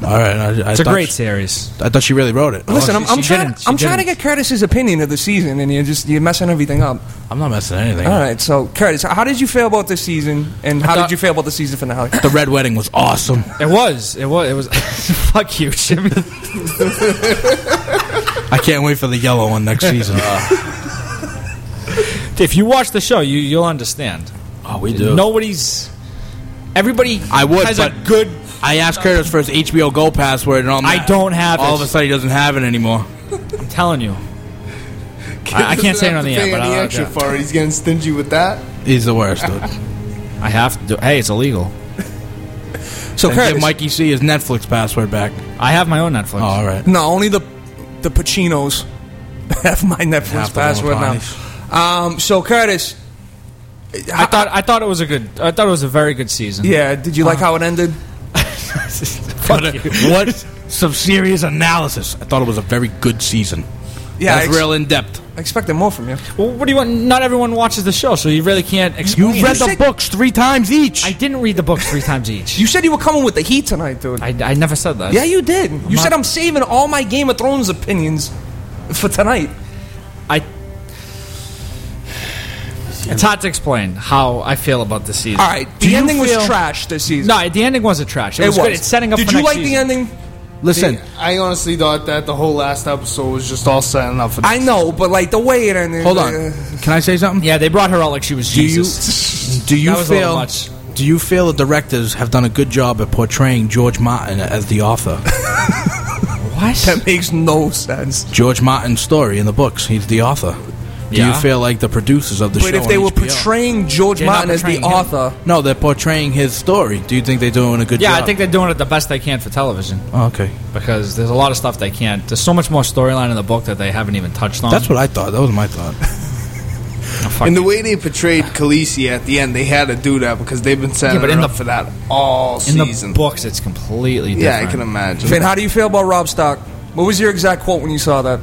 All (laughs) All right, I, I It's a thought great she- series. I thought she really wrote it. Listen, Oh, I'm, she- I'm she trying. didn't. She I'm trying to didn't. get Curtis's opinion of the season, and you're just you're messing everything up. I'm not messing anything. All up. right, so Curtis, how did you feel about this season, and how thought- did you feel about the season finale? The red wedding was awesome. It was. It was. It was. (laughs) fuck you, Jimmy. I can't wait for the yellow one next (laughs) season. Uh, if you watch the show, you you'll understand. Oh, we do. Nobody's. Everybody. I would, has but a good. I asked Curtis for his HBO Go password, and all I don't have All it. of a sudden, he doesn't have it anymore. I'm telling you. (laughs) I, I can't say it on the air, but any I, extra yeah. for it. He's getting stingy with that. He's the worst, dude. (laughs) I have to. do Hey, it's illegal. So And Curtis, give Mikey C his Netflix password back. I have my own Netflix. Oh, all right. no, only the the Pacinos (laughs) have my Netflix Half the password little now. Um, so Curtis, I thought. I thought it was a good. I thought it was a very good season. yeah, did you like uh-huh. how it ended? (laughs) Fuck you. what some serious analysis. I thought it was a very good season. Yeah, I, That's ex- real in depth. I expected more from you. Well, what do you want? Not everyone watches the show, so you really can't explain. You read it. the books three times each. I didn't read the books three times each. You said you were coming with the heat tonight, dude. I, I never said that. yeah, you did. You not- said I'm saving all my Game of Thrones opinions for tonight. It's hard to explain how I feel about the season. All right, Do the you ending was trash this season. No, the ending wasn't trash. It, was, good. It's setting up. Did for you next like season. the ending? Listen, I honestly thought that the whole last episode was just all setting up for. I know, but like the way it ended. hold on. uh, Can I say something? Yeah, they brought her out like she was Do you Jesus. do you That was a little feel much. do you feel the directors have done a good job at portraying George Martin as the author? (laughs) what? that makes no sense. George Martin's story in the books. He's the author. Do Yeah. you feel like the producers of the But show? if they on were HBO portraying George They're not Martin as the portraying him. author, no, they're portraying his story. Do you think they're doing a good Yeah, job? I think they're doing it the best they can for television Oh, okay, because there's a lot of stuff they can't. There's so much more storyline in the book that they haven't even touched on. that's what I thought. That was my thought. (laughs) Oh, fuck And the way they portrayed Khaleesi at the end, they had to do that because they've been setting Yeah, but her in up the- for that all in season. the books, it's completely different. yeah. I can imagine. Finn, how do you feel about Robb Stark? What was your exact quote when you saw that?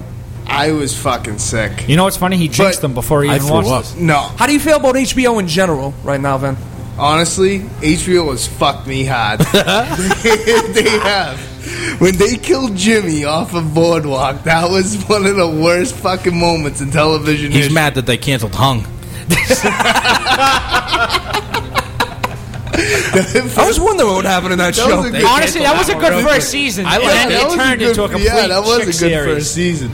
I was fucking sick. You know what's funny? He jinxed But them before he I even threw watched up. this. No, How do you feel about HBO in general right now, Vin? honestly, HBO has fucked me hard. (laughs) (laughs) they have. When they killed Jimmy off of Boardwalk, that was one of the worst fucking moments in television He's history. mad that they canceled Hung. (laughs) I was wondering what happened in that, That show. was a good- Honestly, that was a good first season. I and like then that. it was a turned good- into a complete yeah, that was a good series. first season.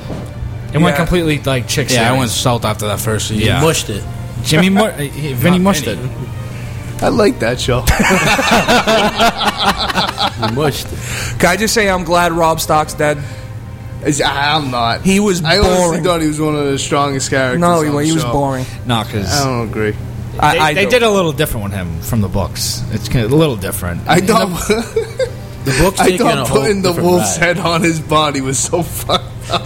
It went completely like chick Yeah, I went south after that first season. Yeah. Mushed it. Jimmy, Mu- (laughs) eh, eh, Vinny Not mushed Vinny. it. I like that show. (laughs) You mushed it. Can I just say I'm glad Robb Stark's dead? It's- I'm not. He was I honestly boring. thought he was one of the strongest characters. No, on he, the he was show. boring. No, because I don't agree. I, they, I they do. did a little different with him from the books. It's kind of a little different. I thought. The (laughs) book's I taking a thought whole putting the different wolf's ride. head on his body was so fucked (laughs) up.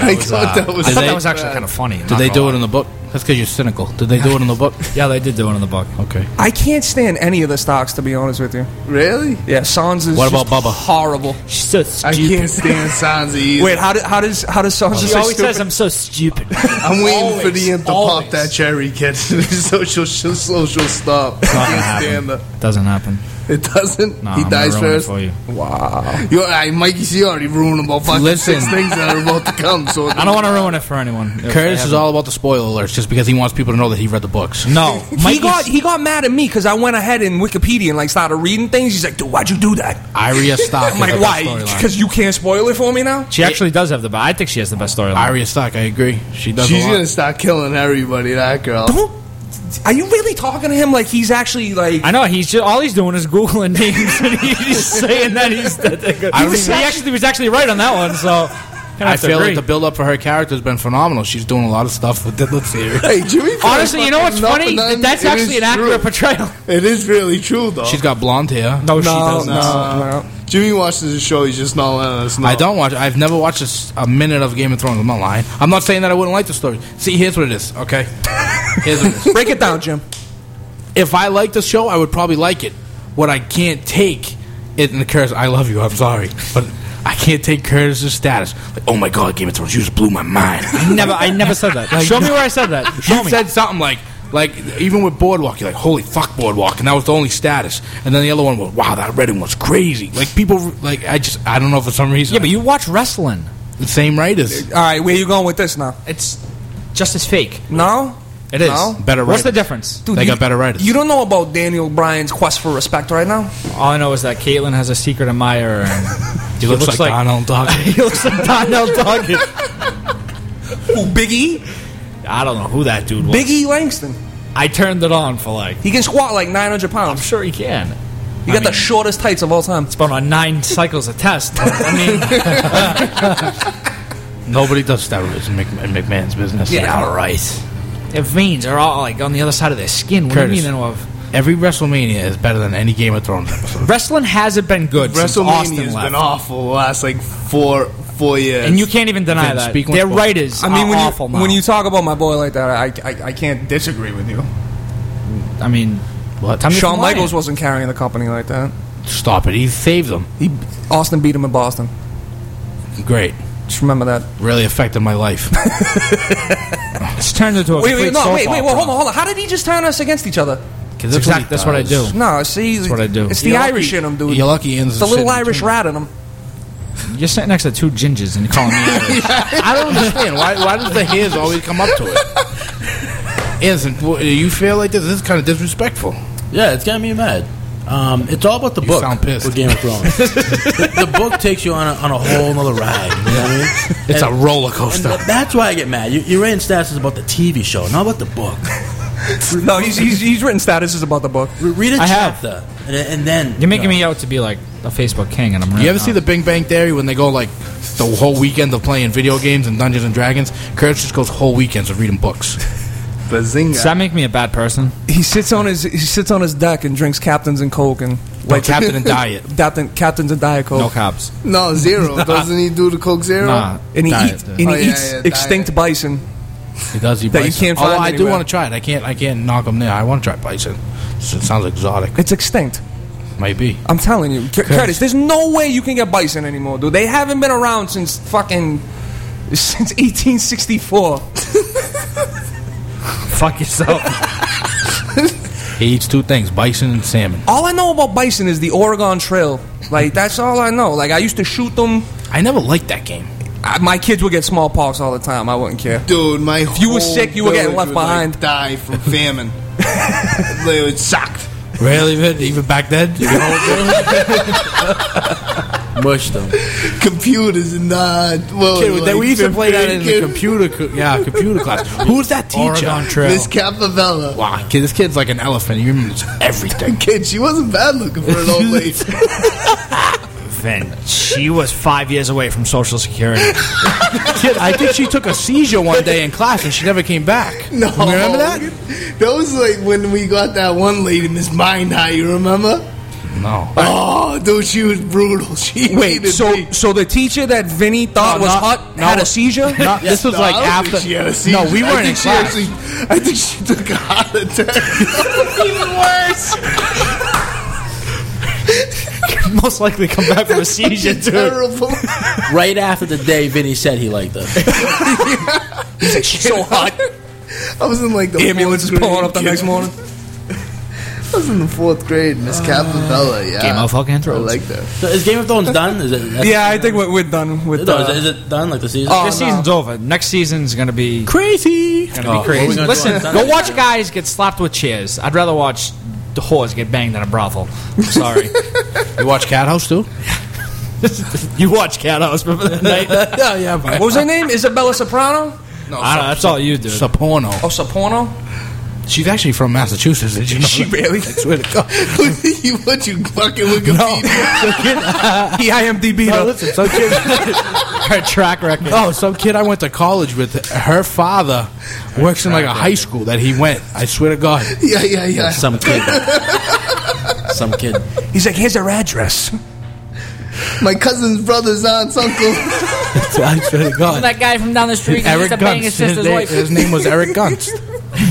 I was, thought uh, that was. I thought they- that was actually kind of funny. Did they do it in the book? That's because you're cynical. Did they do it in the book? (laughs) Yeah, they did do it in the book. Okay. I can't stand any of the Starks, to be honest with you. Really? Yeah, Sansa's What about just Bubba? horrible. She's so I stupid. can't stand Sansa either. Wait, how, do, how does how does Sansa She say always stupid? says I'm so stupid. (laughs) I'm waiting for the imp to always. pop that cherry, kid. social she'll, she'll, so she'll stop. I Not gonna can't happen. stand that. Doesn't happen. (laughs) It doesn't. No, he I'm dies gonna ruin it first. for you. Yo, I, Mikey C already ruined about fucking Listen. six things that are about to come. So (laughs) I don't want to ruin it for anyone. if they Curtis is haven't. all about the spoiler alerts just because he wants people to know that he read the books. No, (laughs) he Mikey's- got he got mad at me because I went ahead in Wikipedia and like started reading things. He's like, "Dude, why'd you do that?" Arya Stark. I'm like, the best "Why? storyline. Because you can't spoil it for me now." She actually does have the. best. I think she has the best storyline. Arya Stark, I agree. She does she's a lot. gonna start killing everybody. That girl. Don't. Are you really talking to him like he's actually like? I know he's just all he's doing is googling names and he's (laughs) saying that he's that they're good. I He, was, he don't actually was actually right on that one. So I feel like the build up for her character has been phenomenal. She's doing a lot of stuff with the series. (laughs) Hey, Jimmy. honestly, you know what's funny? That's It actually an accurate true. portrayal. (laughs) It is really true, though. She's got blonde hair. No, she doesn't. no, no. Jimmy watches the show. He's just not letting us know. I don't watch. I've never watched a minute of Game of Thrones. I'm not lying. I'm not saying that I wouldn't like the story. See, here's what it is. Okay, here's what it is. Break it down, Jim. If I liked the show, I would probably like it. What I can't take it in the Curtis. I love you. I'm sorry, but I can't take Curtis's status. Like, oh my god, Game of Thrones, you just blew my mind. I never, I never said that. Show me where I said that. (laughs) Show you me. said something like, Like even with Boardwalk, you're like, holy fuck, Boardwalk, and that was the only status. And then the other one was, wow, that Redding was crazy. Like people, like I just, I don't know for some reason. Yeah, but you watch wrestling. the same writers, All right, where you going with this now? It's just as fake. No, It is. No? better What's the difference? Dude, They you, got better writers. You don't know about Daniel Bryan's quest for respect right now. All I know is that Kaitlyn has a secret admirer, and (laughs) (laughs) He looks, like, Donald Duck. he looks like Donnell Dugan. Who, Big E? I don't know who that dude was. Big E Langston. I turned it on for like. He can squat like 900 pounds. I'm sure he can. He got I the shortest tights of all time. It's been on nine cycles of test. I mean, (laughs) Nobody does steroids in, in McMahon's business. Yeah. all right. Their veins are all like on the other side of their skin. What Curtis. do you mean? Of Every WrestleMania is better than any Game of Thrones episode. wrestling hasn't been good since Austin WrestleMania's left, been awful the last like four four years. and you can't even deny Vince, that. speak Their more. writers I mean, are when awful you now. when you talk about my boy like that, I, I, I can't disagree with you. I mean, What? Tell me if Shawn I'm lying. Michaels wasn't carrying the company like that. Stop it. He saved them. He Austin beat him in Boston. Great. Just remember that. Really affected my life. (laughs) it's turned into a Wait, wait, complete no, soap wait, wait, well, hold on, hold on. How did he just turn us against each other? Because That's, exact, that's what I do. No, see, that's what I do. It's the You're Irish lucky- in him, dude. You're lucky Ian's It's the little sitting Irish between. rat in him. You're sitting next to two gingers and you're calling me Irish. (laughs) I don't understand. Why, why does the hairs always come up to it? (laughs) Innocent, wh- you feel like this? This is kind of disrespectful. Yeah, it's getting me mad. Um, it's all about the You book sound pissed. with Game of Thrones. the, (laughs) the book takes you on a, on a whole nother ride. You know what I mean? It's And- a roller coaster. th- that's why I get mad. You, you're writing statuses about the TV show, not about the book. (laughs) No, he's, he's, he's written statuses about the book. Re- Read a I have. chapter, and, then- and then You're making you know, me out to be like a Facebook king, and I'm. You ever see the Bing Bang Theory when they go like the whole weekend of playing video games and Dungeons and Dragons? Curtis just goes whole weekends of reading books. Bazinga. Does that make me a bad person? He sits on his he sits on his deck and drinks Captains and Coke and Like Captain and (laughs) Diet. Captain Captains and Diet Coke. No cops. No zero. (laughs) Doesn't he do the Coke Zero? Nah. And he, Diet, eats, and he Oh, yeah, eats yeah, extinct diet. bison. He does eat That you can't Although find I do want to try it. I can't. I can't knock them there. I want to try bison. It sounds exotic. It's extinct. Maybe. I'm telling you, Curtis. There's no way you can get bison anymore, dude. They haven't been around since fucking since 1864. (laughs) (laughs) Fuck yourself. He eats two things: bison and salmon. All I know about bison is the Oregon Trail. Like that's all I know. Like I used to shoot them. I never liked that game. I, my kids would get smallpox all the time. I wouldn't care. Dude, my If you were sick, you were getting left would, like, behind. die from (laughs) famine. (laughs) they were sucked. Really, man? Even back then? Mush them. (laughs) Computers and uh, well, Kid, like we used to play that in the computer. co- Yeah, computer class. Who's that teacher? Oregon Trail. Miss Capavella. Wow, kid, this kid's like an elephant. He remembers everything. (laughs) Kid, she wasn't bad looking for an old (laughs) lady. Then she was five years away from Social Security. kid, I think she took a seizure one day in class and she never came back. No, You remember that? That was like when we got that one lady, Miss Mind High. You remember? No. Oh, dude, she was brutal. (laughs) She Wait, so me. so the teacher that Vinny thought No, was not- hot no. had a seizure? No, this was No, like I don't after. think she had a seizure. no, we weren't in she class. Actually, I think she took a heart attack. (laughs) Even worse. Most likely come back from a seizure, dude. Terrible. (laughs) Right after the day Vinny said he liked her. He's like, she's so hot. I was in like the Ambulance is fourth pulling grade, up the next morning. I was in the fourth grade, Miss Capavella. Yeah, Game of fucking I Thrones. like that. So is Game of Thrones done? Is it? that's- Yeah, I think we're, we're done with No, uh, is, it, is it done? Like the season? Oh, this no. season's over. Next season's gonna be Crazy. gonna Oh, be what crazy. gonna do Listen, on Sunday? go watch guys get slapped with chairs. I'd rather watch the whores get banged in a brothel. I'm sorry. (laughs) You watch Cat House too? (laughs) you watch Cat House, remember that night? (laughs) yeah, yeah. What was her name? Isabella Soprano? No, I don't know, that's all you do. Saporno. Oh, Soprano? She's actually from Massachusetts. Did you (laughs) know? She that? really? I swear to God. (laughs) you what you fucking No. Wikipedia? (laughs) He IMDb No, listen, some kid. Her track record. Oh, some kid I went to college with. Her father works in like a high school that he went. I swear to God. Yeah, yeah, yeah. Some kid. Some kid. He's like, here's her address. My cousin's brother's aunt's uncle. I swear to God. That guy from down the street Eric Gunst. His, name- his name was Eric Gunst.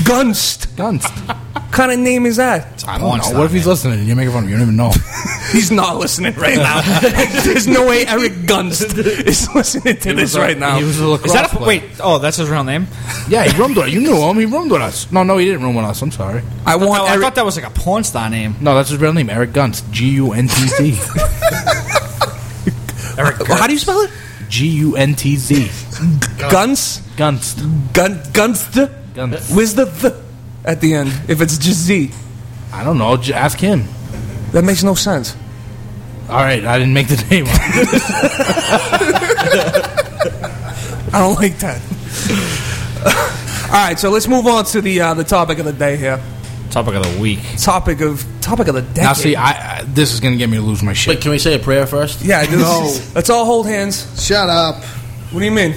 Gunst. Gunst. What kind of name is that? I don't know. What if he's listening and you're making fun of him? You don't even know. (laughs) He's not listening right now. (laughs) There's no way Eric Gunst is listening to this right now. He was a lacrosse Is that a, player. wait? Oh, that's his real name. Yeah, he (laughs) roomed with us. You knew him. He roomed with us. No, no, he didn't room with us. I'm sorry. I want I Eric. thought that was like a porn star name. No, that's his real name. Eric Gunst. G U N T Z. Eric. How do you spell it? G U N T Z. Guns. Gunst. Gun. Gunst. Gunst. Where's the th at the end? If it's just Z, I don't know. J- ask him. that makes no sense. All right, I didn't make the name up. (laughs) I don't like that. (laughs) All right, so let's move on to the uh, the topic of the day here. Topic of the week. Topic of topic of the decade. now, see, I, I this is gonna get me to lose my shit. Wait, can we say a prayer first? yeah, this No. let's all hold hands. Shut up. What do you mean?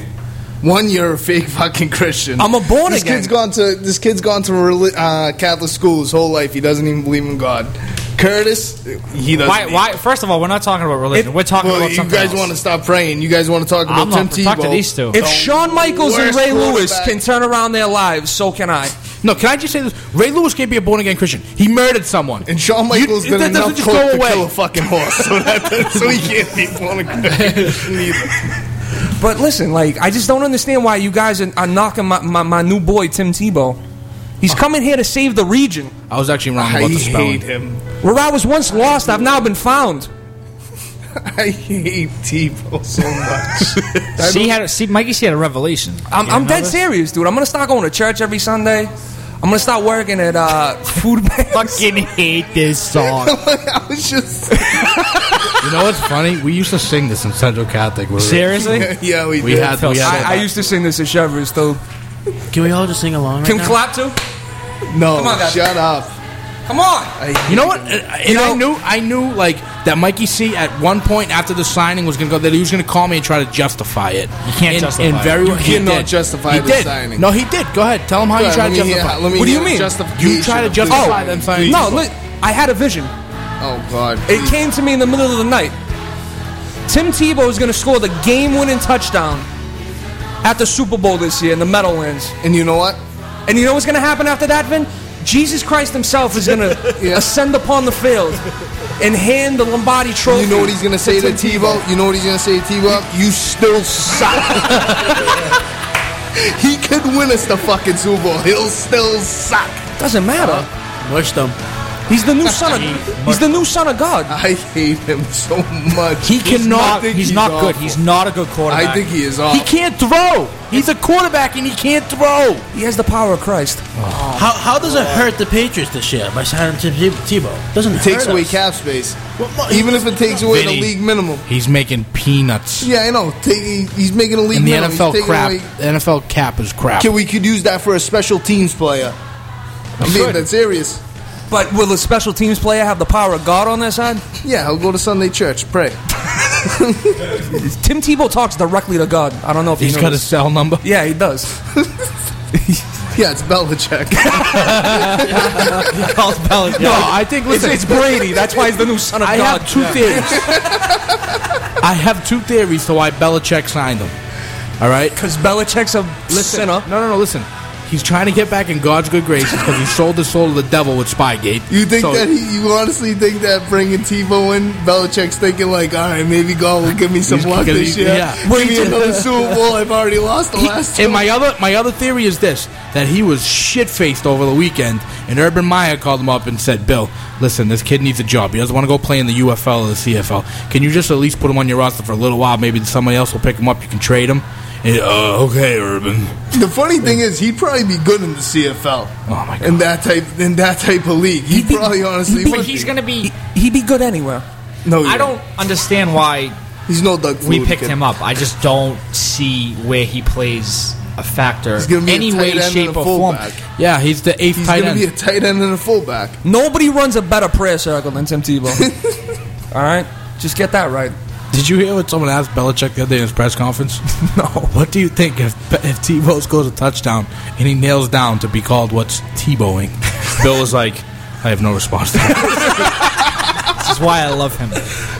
One, you're a fake (laughs) fucking Christian. I'm a born this again. Kid's gone to this kid's gone to reli- uh, Catholic school his whole life. He doesn't even believe in God. Curtis, he doesn't. Why? Why? First of all, we're not talking about religion. we're talking Well, about you guys else. want to stop praying. You guys want to talk about I'm Tim not talk to these two. If The Shawn Michaels and Ray Lewis quarterback. can turn around their lives, so can I. no, can I just say this? Ray Lewis can't be a born again Christian. He murdered someone. And Shawn Michaels You- did that enough doesn't just coke go to away. kill a fucking horse, (laughs) so, that, so he can't be born again Christian either. But listen, like I just don't understand why you guys are, are knocking my, my, my new boy Tim Tebow. He's coming here to save the region. I was actually wrong I about the spelling. hate him. Where I was once lost, I've now been found. (laughs) I hate Tebow so much. (laughs) See, had, see, Mikey, see had a revelation. I'm, You I'm know dead this? serious, dude. I'm gonna start going to church every Sunday. I'm gonna start working at uh, (laughs) food banks. Fucking hate this song. I was just You know what's funny? We used to sing this in Central Catholic. We were- Seriously? (laughs) yeah, we, We did. had, we had I, I used to sing this at Chevrolet's too. Can we all just sing along? Right Can now? clap too? no. Come on, guys. shut up. Come on. You know what? And I knew, I knew, like that. Mikey C. At one point after the signing was going to go, that he was going to call me and try to justify it. You can't justify it. very, You he cannot did. justify he the did. signing. No, he did. Go ahead. Tell him how Go you ahead, try let to me hear- justify. let me What do hear you uh, mean? justification You try to of justify this. them signing. No, look, I had a vision. Oh God. It came to me in the middle of the night. Tim Tebow is going to score the game-winning touchdown at the Super Bowl this year in the Meadowlands. And you know what? And you know what's going to happen after that, Vin? Jesus Christ himself is going (laughs) to Yeah. ascend upon the field and hand the Lombardi trophy. You know what he's gonna say to Tim Tebow? You know what he's gonna say to Tebow? You still suck. (laughs) he could win us the fucking Super Bowl. He'll still suck. Doesn't matter. Mush them. He's the new son of He's the new son of God. I hate him so much. He cannot. he's he's not good. awful. He's not a good quarterback. I think he is He can't throw. He's a quarterback and he can't throw. He has the power of Christ. Oh. How, how does it hurt the Patriots this year by signing Tim Te- Tebow? Doesn't It takes hurt away us. cap space. What mo- Even if it takes away Vinny. the league minimum. He's making peanuts. Yeah, I know. He's making a league And the minimum. NFL crap. away- The NFL cap is crap. Can we could use that for a special teams player. I'm being that serious. But will the special teams player have the power of God on their side? Yeah, I'll go to Sunday church. Pray. (laughs) Tim Tebow talks directly to God. I don't know if He's you got a noticed. cell number. (laughs) Yeah, he does. (laughs) Yeah, it's Belichick. No, I think It's, listen. it's Brady. That's why he's the new son of I God. have two theories. I have two theories to why Belichick signed him. All right. Because Belichick's a Listen, sinner. no, no, no. Listen, he's trying to get back in God's good graces because he sold his soul to the devil with Spygate. You think So- that he? You honestly think that bringing Tebow in, Belichick's thinking like, all right, maybe God will give me some luck gonna- this year. yeah. Give me another Super Bowl. I've already lost the He- last two. and my other my other theory is this: that he was shit faced over the weekend, and Urban Meyer called him up and said, "Bill, listen, this kid needs a job. He doesn't want to go play in the UFL or the CFL. Can you just at least put him on your roster for a little while? Maybe somebody else will pick him up. You can trade him." And, uh, okay, Urban. the funny thing is, he'd probably be good in the CFL. Oh my god. In that type, in that type of league, he'd, be- probably honestly. But he's be. going to be. He'd be good anywhere. No, I don't understand why He's no Doug. we picked kid. him up. I just don't see where he plays a factor He's gonna be any a tight way, end shape, and a or form. fullback. Yeah, he's the eighth He's tight going to be a tight end and a fullback. Nobody runs a better prayer circle than Tim Tebow. (laughs) All right? Just get that right. Did you hear what someone asked Belichick the other day in his press conference? (laughs) No. What do you think if if Tebow scores a touchdown and he nails down to be called what's Tebowing? (laughs) Bill was like, I have no response to that. (laughs) This is why I love him.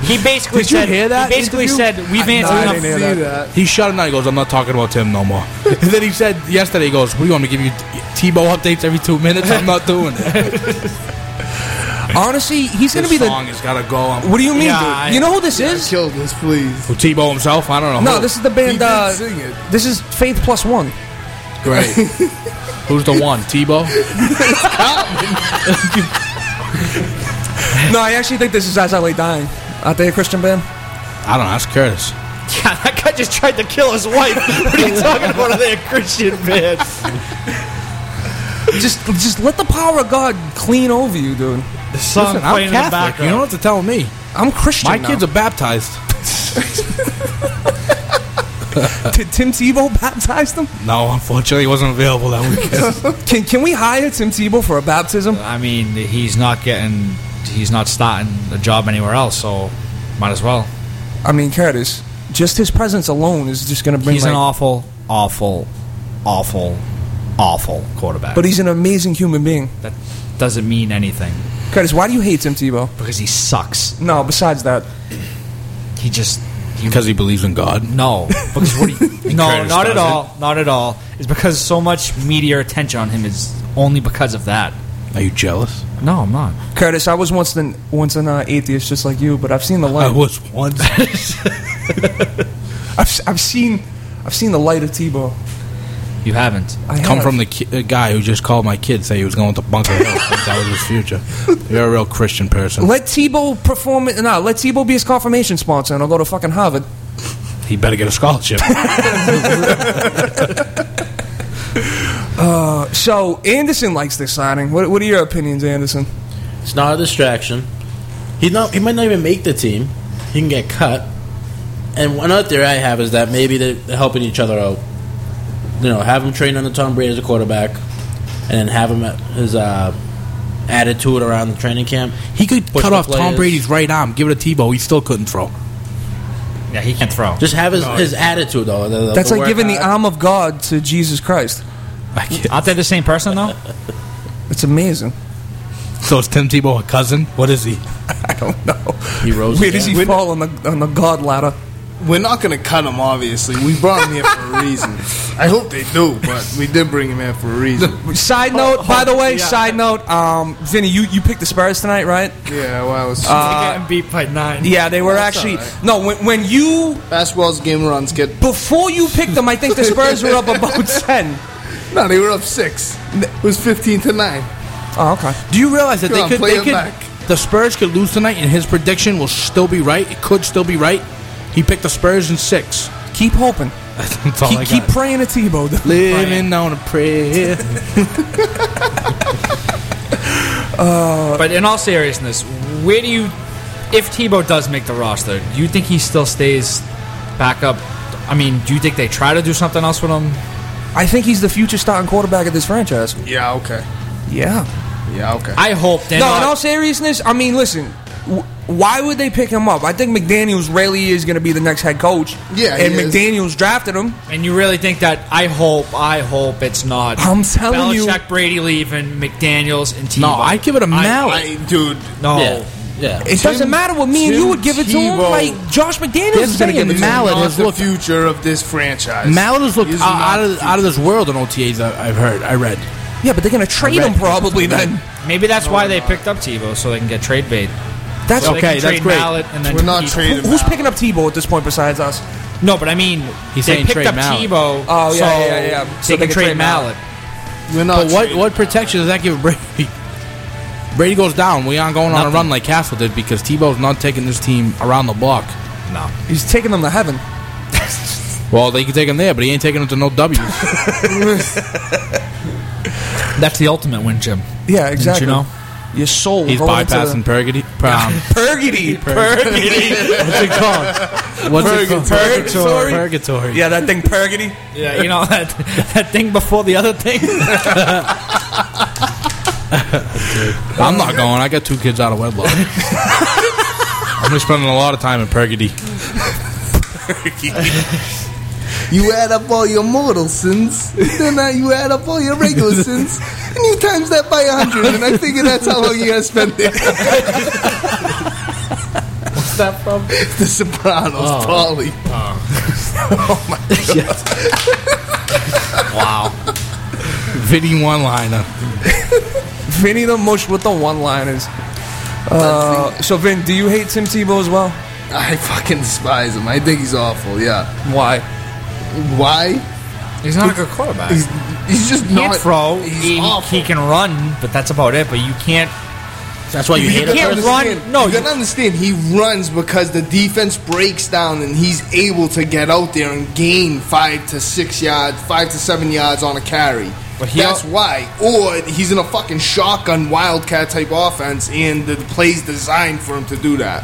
He basically Did you said. hear that He basically interview? said we've answered I enough. didn't see that. he shut him down. He goes, I'm not talking about Tim no more. and then he said yesterday, he goes, What do you want me to give you Tebow updates every two minutes. I'm not doing it. Honestly, he's going to This be the. song has got to go. What do you mean, Yeah, dude? I- you know who this is? Kill this, please. Who, Tebow himself? I don't know. No, who. this is the band. did Uh, sing it. this is Faith Plus One. great. (laughs) Who's the one? Tebow? (laughs) No, I actually think this is As I Lay Dying. Aren't they a Christian band? I don't know. That's Curtis. Yeah, that guy just tried to kill his wife. what are you talking about? Are they a Christian band? just, just let the power of God clean over you, dude. The song Listen, I'm playing in the Catholic. background. You don't have to tell me. I'm Christian. My now. kids are baptized. (laughs) Did Tim Tebow baptize them? No, unfortunately, he wasn't available that weekend. (laughs) Can Can we hire Tim Tebow for a baptism? I mean, he's not getting, he's not starting a job anywhere else, so might as well. I mean, Curtis, just his presence alone is just going to bring. He's like, an awful, awful, awful, awful quarterback. But he's an amazing human being. that doesn't mean anything Curtis, why do you hate Tim Tebow? because he sucks. No, besides that, He just Because he believes in God. no. Because what? He, (laughs) no, Curtis not at doesn't. all. Not at all. It's because so much media attention on him is only because of that. Are you jealous? No, I'm not. Curtis, I was once an once an uh, atheist just like you, but I've seen the light. I was once. (laughs) I've, I've seen I've seen the light of Tebow. You haven't. I Come have. from the ki- uh, guy who just called my kid, say he was going to Bunker Hill. (laughs) that was his future. You're a real Christian person. Let Tebow perform it. No, let Tebow be his confirmation sponsor, and I'll go to fucking Harvard. He better get a scholarship. (laughs) So Anderson likes this signing. What, what are your opinions, Anderson? It's not a distraction. He not. He might not even make the team. He can get cut. And one another theory I have is that maybe they're, they're helping each other out. You know, have him train under Tom Brady as a quarterback, and then have him at his uh, attitude around the training camp. He could Push cut the off Tom. Brady's right arm, give it to Tebow. He still couldn't throw. Yeah, he can't throw. Just have his, his attitude though. the- the- That's the like work giving the arm of God to Jesus Christ. I Aren't they the same person though? (laughs) It's amazing. So is Tim Tebow a cousin? What is he? (laughs) I don't know. He rose. Where does again. he fall on the on the God ladder? We're not going to cut him, obviously. We brought him here for a (laughs) reason. I hope they do, but we did bring him here for a reason. Side note, by the way, side note, um, Vinny, you, you picked the Spurs tonight, right? Yeah, well, I was. getting beat by nine. Yeah, they were That's actually alright. no. When, when you basketball's game runs get. before you picked them, I think the Spurs were up about (laughs) ten. No, they were up six. It was 15 to 9. Oh, okay. Do you realize that Come they on, could, play they could back. the Spurs could lose tonight, and his prediction will still be right. It could still be right. He picked the Spurs in six. Keep hoping. That's all I Keep, keep got. praying to Tebow. dude. Living on a prayer. (laughs) Uh, but in all seriousness, where do you, if Tebow does make the roster, do you think he still stays back up? I mean, do you think they try to do something else with him? I think he's the future starting quarterback of this franchise. Yeah, okay. Yeah. Yeah, okay. I hope they're no, not. in all seriousness, I mean, listen. W- Why would they pick him up? I think McDaniels really is going to be the next head coach. Yeah, he and is. McDaniels drafted him. and you really think that? I hope. I hope it's not. I'm telling you. Belichick, Brady leaving, McDaniels, and Tebow. No, I'd give it a Mallett. I, dude, no. Yeah, yeah. It doesn't matter what me and you would give it to him. Tebow- Like Josh McDaniels is going to saying give it to Mallett him. not has the future of this franchise. Mallett has looked He's out, of the out of this world in OTAs. I- I've heard. I read. Yeah, but they're going to trade him probably then. Maybe that's why they picked up Tebow so they can get trade bait. That's So they Okay, can that's trade great. Mallett and then We're not keep- trading. Who's picking up Tebow at this point besides us? No, but I mean, He's they saying picked trade up Mallett. Tebow. Oh, yeah, so yeah, yeah. They So can they can trade, trade Mallett. We're not. But what trading. what protection does that give Brady? (laughs) Brady goes down. We aren't going on a run like Cassel did because Tebow's not taking this team around the block. No. He's taking them to heaven. Well, they can take him there, but he ain't taking them to no W's. (laughs) That's the ultimate win, Jim. Yeah, exactly. you know? Your soul. He's going into bypassing purgatory. Um, Purgatory. what's it called? What's it called? Purgatory. Purgatory. Yeah, that thing purgatory. Yeah, you know that that thing before the other thing. (laughs) I'm not going. I got two kids out of wedlock. (laughs) I'm gonna spending a lot of time in purgatory. You add up all your mortal sins, then uh, you add up all your regular (laughs) sins, and you times that by a hundred, and I figure that's how long you gotta spend there. What's that from? (laughs) The Sopranos, Paulie. Oh (laughs) my god! Wow. Vinny one liner. Vinny the Mush with the one-liners. Uh, so, Vin, do you hate Tim Tebow as well? I fucking despise him. I think he's awful. Yeah. Why? Why? He's not a good quarterback. He's he's just he can't not. throw. He's He, awful. he can run, but that's about it. But you can't. That's why you, hate can't him. run- Understand- no, you you- gotta understand. He runs because the defense breaks down, and he's able to get out there and gain five to six yards, five to seven yards on a carry. But he That's al- why. Or he's in a fucking shotgun wildcat type offense, and the play's designed for him to do that.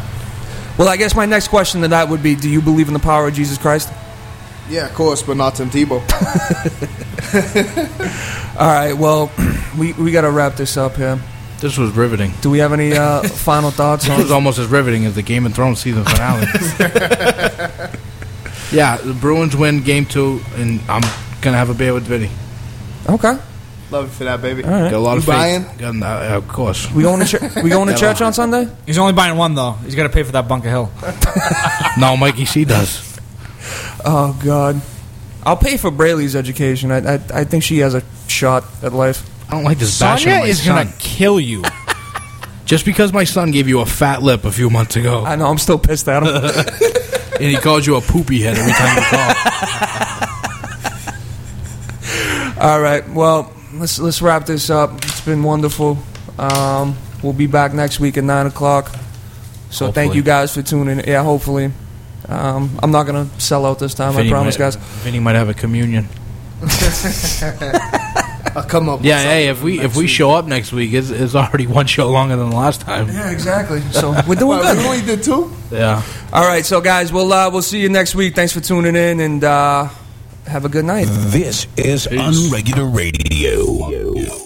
Well, I guess my next question to that would be: Do you believe in the power of Jesus Christ? Yeah, of course, but not Tim Tebow. (laughs) All right. Well, (clears throat) we we got to wrap this up here. This was riveting. Do we have any uh, (laughs) final thoughts? This on was almost as riveting as the Game of Thrones season finale. (laughs) yeah, the Bruins win game two, and I'm gonna have a beer with Vinny. Okay. Love you for that, baby. All right. Got a lot You of faith. buying? Got- uh, of course. We going to ch- we going to church on Sunday? He's only buying one though. He's got to pay for that Bunker Hill. No, Mikey C does. Oh God. I'll pay for Braylee's education. I, I I think she has a shot at life. I don't like this bashing Sonya of my is son. gonna kill you. (laughs) Just because my son gave you a fat lip a few months ago, I know. I'm still pissed at him. (laughs) and he calls you a poopy head every time you call. (laughs) All right. Well, let's let's wrap this up. It's been wonderful. Um, we'll be back next week at nine o'clock. So thank Hopefully. you guys for tuning. in. Yeah, hopefully. Um, I'm not gonna sell out this time. I promise, might, guys. Vinny might have a communion. (laughs) I'll come up. with Yeah, hey, if we if we week. show up next week, it's, it's already (laughs) one show longer than the last time. Yeah, exactly. So we're doing Well, we only did two. Yeah. All right. So guys, we'll uh, we'll see you next week. Thanks for tuning in and uh, have a good night. This is Unregular Radio.